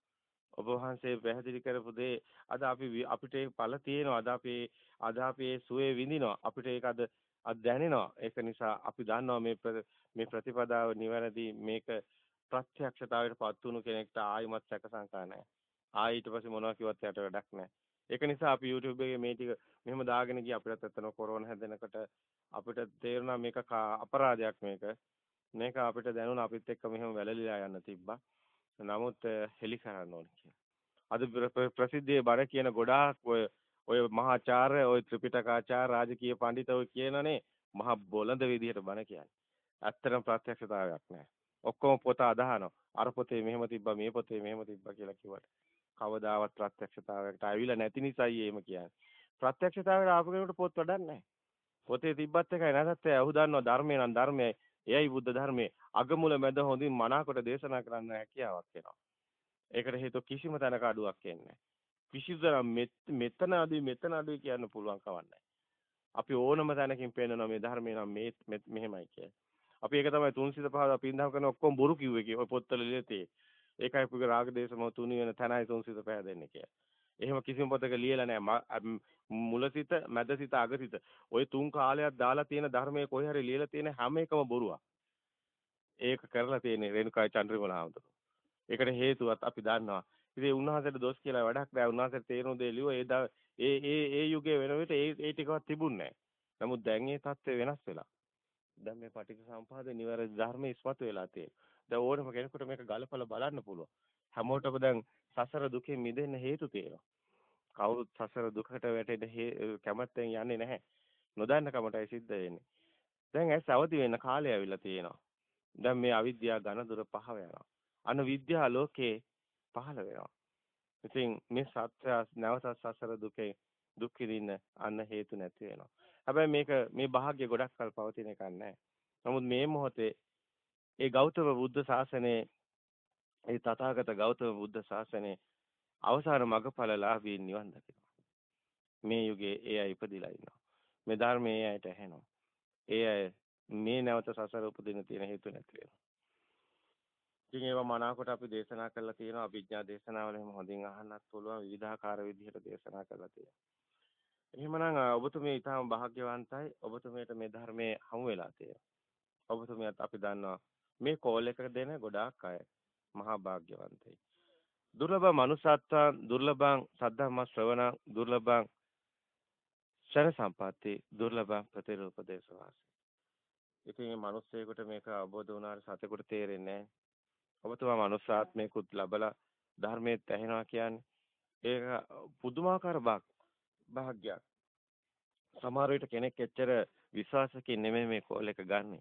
ඔබ වහන්සේ පැහැදිලි කරපු දේ අද අපි අපිට ඒ ඵල තියෙනවා. අද අපි අද අපි ඒ සුවේ විඳිනවා. අපිට ඒක අද අද දැනෙනවා. ඒක නිසා අපි දන්නවා මේ මේ ප්‍රතිපදාව නිවැරදි. මේක ප්‍රත්‍යක්ෂතාවයට පත් වුණු කෙනෙක්ට ආයිමත් සැක සංකා නැහැ. ආයි ඊට පස්සේ මොනවා කිව්වත් යට වැඩක් නැහැ. ඒක නිසා අපි YouTube එකේ මේ ටික මෙහෙම දාගෙන ගියා අපිට ඇත්තන කොරෝනා හැදෙනකොට අපිට තේරුණා මේක අපරාධයක් මේක මේක අපිට දැනුණා අපිත් එක්ක මෙහෙම වැළලීලා යන්න තිබ්බා නමුත් හෙලි කරන්න ඕනේ කියලා. අද ප්‍රසිද්ධියේ බණ කියන ගොඩාක් ඔය ඔය මහාචාර්ය ඔය ත්‍රිපිටකාචාර්ය රාජකීය පඬිතුෝ කියනනේ මහා බොළඳ විදිහට බණ කියන්නේ. ඇත්තටම ප්‍රත්‍යක්ෂතාවයක් නැහැ. ඔක්කොම පොත අදහනවා. අර පොතේ මෙහෙම තිබ්බා මේ පොතේ මෙහෙම තිබ්බා කියලා කිව්වට කවදාවත් ප්‍රත්‍යක්ෂතාවයකට ආවිලා නැති නිසායි එහෙම කියන්නේ. ප්‍රත්‍යක්ෂතාවයට ආපු කෙනෙකුට පොත් වැඩක් නැහැ. පොතේ තිබ්බත් එකයි නැත්නම් ඇහු දන්නවා ධර්මය නම් ධර්මයයි. එයයි බුද්ධ ධර්මයේ අගමුල මැද හොඳින් මනාකොට දේශනා කරන්න හැකියාවක් වෙනවා. ඒකට හේතුව කිසිම තැනක අඩුවක් එන්නේ කිසිදු මෙතන අඩුයි මෙතන අඩුයි කියන්න පුළුවන් කවන්නේ. අපි ඕනම තැනකින් පෙන්නනවා මේ ධර්මය නම් මේ මෙහෙමයි කියලා. අපි ඒක තමයි තුන්සිත පහදා පින්දම් කරන ඔක්කොම බොරු කිව්වේ කිය. ඔය පොත්වල ලියතේ. ඒකයි පුගේ රාග දේශම තුනි වෙන තැනයි තුන්සිත පහදෙන්නේ කියලා. එහෙම කිසිම පොතක ලියලා නැහැ. මුලසිත මැදසිත අගසිත ওই තුන් කාලයක් දාලා තියෙන ධර්මයේ කොහේ හරි ලියලා තියෙන හැම එකම බොරුවක්. ඒක කරලා තියෙන්නේ රේණුකා චන්ද්‍රමෝල හාමුදුරුවෝ. ඒකට හේතුවත් අපි දන්නවා. ඉතින් උන්වහන්සේට දොස් කියලා වැඩක් නෑ. උන්වහන්සේට තේරුණු දේ ලියුවා ඒ ඒ ඒ ඒ යුගයේ වෙන විට ඒ ඒ ටිකවත් තිබුණේ නෑ. නමුත් දැන් ඒ தත්ත්වය වෙනස් වෙලා. දැන් මේ පටිච්ච සම්පදාය නිවැරදි ධර්මයේ ඉස්මතු වෙලා තියෙනවා. දැන් ඕනම කෙනෙකුට මේක ගලපලා බලන්න පුළුවන්. හැමෝටම දැන් සසර දුකෙන් මිදෙන්න හේතු තියෙනවා. කවුරුත් සසර දුකට වැටෙන්න කැමැත්තෙන් යන්නේ නැහැ. නොදන්න කමටයි සිද්ධ වෙන්නේ. දැන් ඇස් අවදි වෙන්න කාලය ඇවිල්ලා තියෙනවා. දැන් මේ අවිද්‍යාව ඝන දුර පහව යනවා. අන විද්‍යා ලෝකේ පහළ වෙනවා. ඉතින් මේ සත්‍ය නැවත සසර දුකේ දුක් විඳින්න අන්න හේතු නැති වෙනවා. හැබැයි මේක මේ භාග්‍ය ගොඩක් කල් පවතින එකක් නැහැ. නමුත් මේ මොහොතේ ඒ ගෞතම බුද්ධ ශාසනයේ ඒ තථාගත ගෞතම බුද්ධ ශාසනයේ අවසාන මගඵලලාභී නිවන් දකිනවා. මේ යුගයේ ඒ අය ඉපදිලා ඉන්නවා. මේ ධර්මයේ ඒ අයට ඇහෙනවා. ඒ අය මේ නැවත සසර උපදින තියෙන හේතු නැති වෙනවා. ඉතින් ඒවා මනාකොට අපි දේශනා කරලා තියෙනවා අභිඥා දේශනාවල එහෙම හොඳින් අහන්නත් පුළුවන් විවිධාකාර විදිහට දේශනා කරලා තියෙනවා. එහෙමනම් ඔබතුමිය ඊටම භාග්‍යවන්තයි. ඔබතුමියට මේ ධර්මයේ හමු වෙලා තියෙනවා. ඔබතුමියත් අපි දන්නවා මේ කෝල් එක දෙන ගොඩාක් අය මහා භාග්‍යවන්තයි. දුර්ලභ manussත්ව දුර්ලභං සද්ධම්ම ශ්‍රවණ දුර්ලභං ශර සම්පatti දුර්ලභ ප්‍රතිරූපදේශ වාසය. ඉතින් මේ මිනිස්සෙකුට මේක අවබෝධ වුණාට සතෙකුට තේරෙන්නේ නැහැ. ඔබතුමා manussාත්මයකුත් ලබලා ධර්මයේ ඇහෙනවා කියන්නේ ඒක පුදුමාකාර භාග්යක්. සමහර විට කෙනෙක් එච්චර විශ්වාසකින් නෙමෙයි මේ කෝල් එක ගන්නෙ.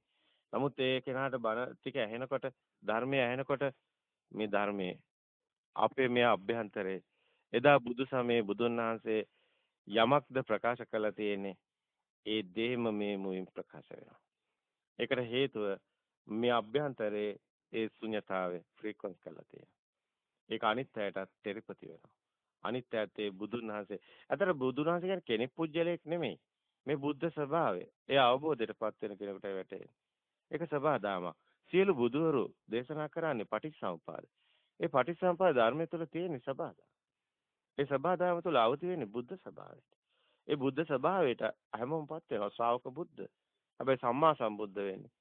නමුත් ඒ කෙනාට බණ ටික ඇහෙනකොට ධර්මය ඇහෙනකොට මේ ධර්මයේ අපේ මේ අභ්‍යන්තරේ එදා බුදු සමයේ බුදුන් වහන්සේ යමක්ද ප්‍රකාශ කළා තියෙන්නේ ඒ දෙයම මේ මුවින් ප්‍රකාශ වෙනවා. ඒකට හේතුව මේ අභ්‍යන්තරේ ඒ ශුන්‍යතාවය ෆ්‍රීකවන්ස් කරලා තියෙනවා. ඒක අනිත් ඇයටත් තෙරපති වෙනවා. අනිත් ඇත්තේ ඒ බුදුන් වහන්සේ. අතර බුදුන් වහන්සේ කියන්නේ කෙනෙක් පුජ්‍යලයක් නෙමෙයි. මේ බුද්ධ ස්වභාවය. ඒ අවබෝධයටපත් වෙන කෙනෙකුට වැටෙන්නේ. ඒක සබහාදාමක්. සියලු බුදුවරු දේශනා කරන්නේ පටිච්චසමුපාද. ඒ පටිච්චසමුපාද ධර්මය තුළ තියෙන සබහාදාම. ඒ සබහාදාම තුළ අවදි වෙන්නේ බුද්ධ ස්වභාවයට. ඒ බුද්ධ ස්වභාවයට හැමෝමපත් වෙනවා ශ්‍රාවක බුද්ධ. හැබැයි සම්මා සම්බුද්ධ වෙන්නේ.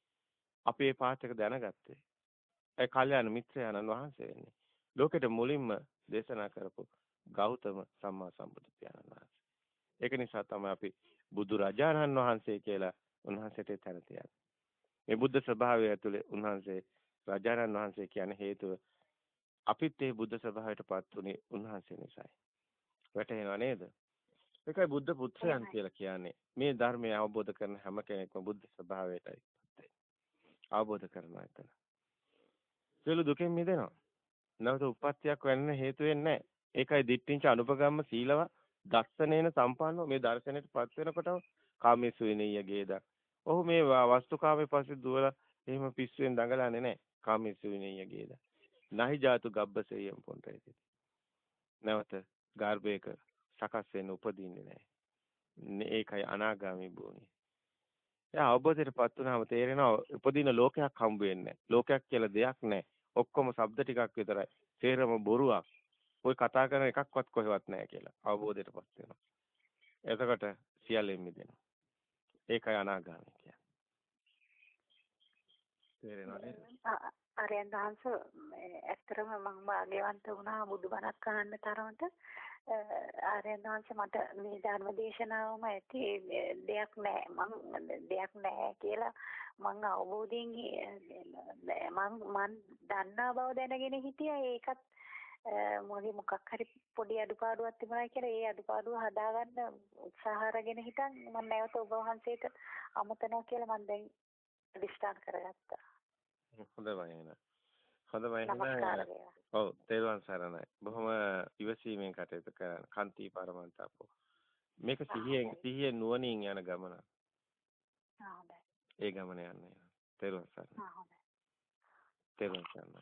අපි මේ පාත් එක දැනගත්තේ. ඒ කල්යාණ මිත්‍රයන්න් වහන්සේ වෙන්නේ. ලෝකෙට මුලින්ම දේශනා කරපු ගෞතම සම්මා සම්බුදු පියාණන් වහන්සේ. ඒක නිසා තමයි අපි බුදු රජාණන් වහන්සේ කියලා උන්වහන්සේට තැන තියන්නේ. මේ බුද්ධ ස්වභාවය ඇතුලේ උන්වහන්සේ රජාණන් වහන්සේ කියන හේතුව අපිත් ඒ බුද්ධ ස්වභාවයටපත් උනේ උන්වහන්සේ නිසායි. වැටහෙනව නේද? ඒකයි බුද්ධ පුත්‍රයන් කියලා කියන්නේ. මේ ධර්මය අවබෝධ කරන හැම කෙනෙක්ම බුද්ධ ස්වභාවයටයි අවබෝධ කරනවා එතන. සියලු දුකෙන් මිදෙනවා. නැවත උප්පත්තියක් වෙන්න හේතු වෙන්නේ නැහැ. ඒකයි දිට්ඨිංච අනුපගම්ම සීලව දස්සනේන සම්පන්නව මේ දර්ශනයටපත් වෙනකොටම කාමේසු විනීය ගේද. ඔහු මේ වස්තුකාමේ පස්සේ දුවලා එහෙම පිස්සුවෙන් දඟලන්නේ නැහැ. කාමේසු විනීය ගේද. නහි ජාතු ගබ්බසෙයම් පොන්ටයි. නැවත ගර්භයක සකස් වෙන්න උපදින්නේ නැහැ. ඒකයි අනාගාමී භූමිය. එයා අවබෝධයටපත් වුණාම තේරෙනවා උපදින ලෝකයක් හම්බ වෙන්නේ ලෝකයක් කියලා දෙයක් නැහැ. ඔක්කොම ශබ්ද ටිකක් විතරයි. තේරම බොරුවක්. ওই කතා කරන එකක්වත් කොහෙවත් නැහැ කියලා අවබෝධයටපත් වෙනවා. එතකොට සියල්ලෙන් මිදෙනවා. ඒකයි අනාගාමී කියන්නේ. තේරෙනවද? ආර්යයන් වහන්සේ ඇත්තටම මම භාග්‍යවන්ත වුණා බුදුබණක් අහන්න තරමට. ආර්යයන් වහන්සේ මට මේ ධර්ම දේශනාවම ඇති දෙයක් නෑ. මම දෙයක් නෑ කියලා මම අවබෝධයෙන් මම මන් දන්නා බව දැනගෙන හිටියා. ඒකත් මගේ මොකක් හරි පොඩි අඩුපාඩුවක් තිබුණා කියලා ඒ අඩුපාඩුව හදාගන්න උත්සාහ අරගෙන හිටන් මම නැවත ඔබ වහන්සේට අමතනවා කියලා මම දැන් අදිස්ථාන කරගත්තා. හොඳයි. හොඳම නමස්කාර වේවා. ඔව් තේරුවන් සරණයි. බොහොම ඉවසීමෙන් කටයුතු කරන්න. කන්ති පරමන්තප්පෝ. මේක සිහියෙන් සිහියෙන් නුවණින් යන ගමන. හොඳයි. ඒ ගමන යන්නේ. තේරුවන් සරණයි. හොඳයි. තේරුවන් සරණයි.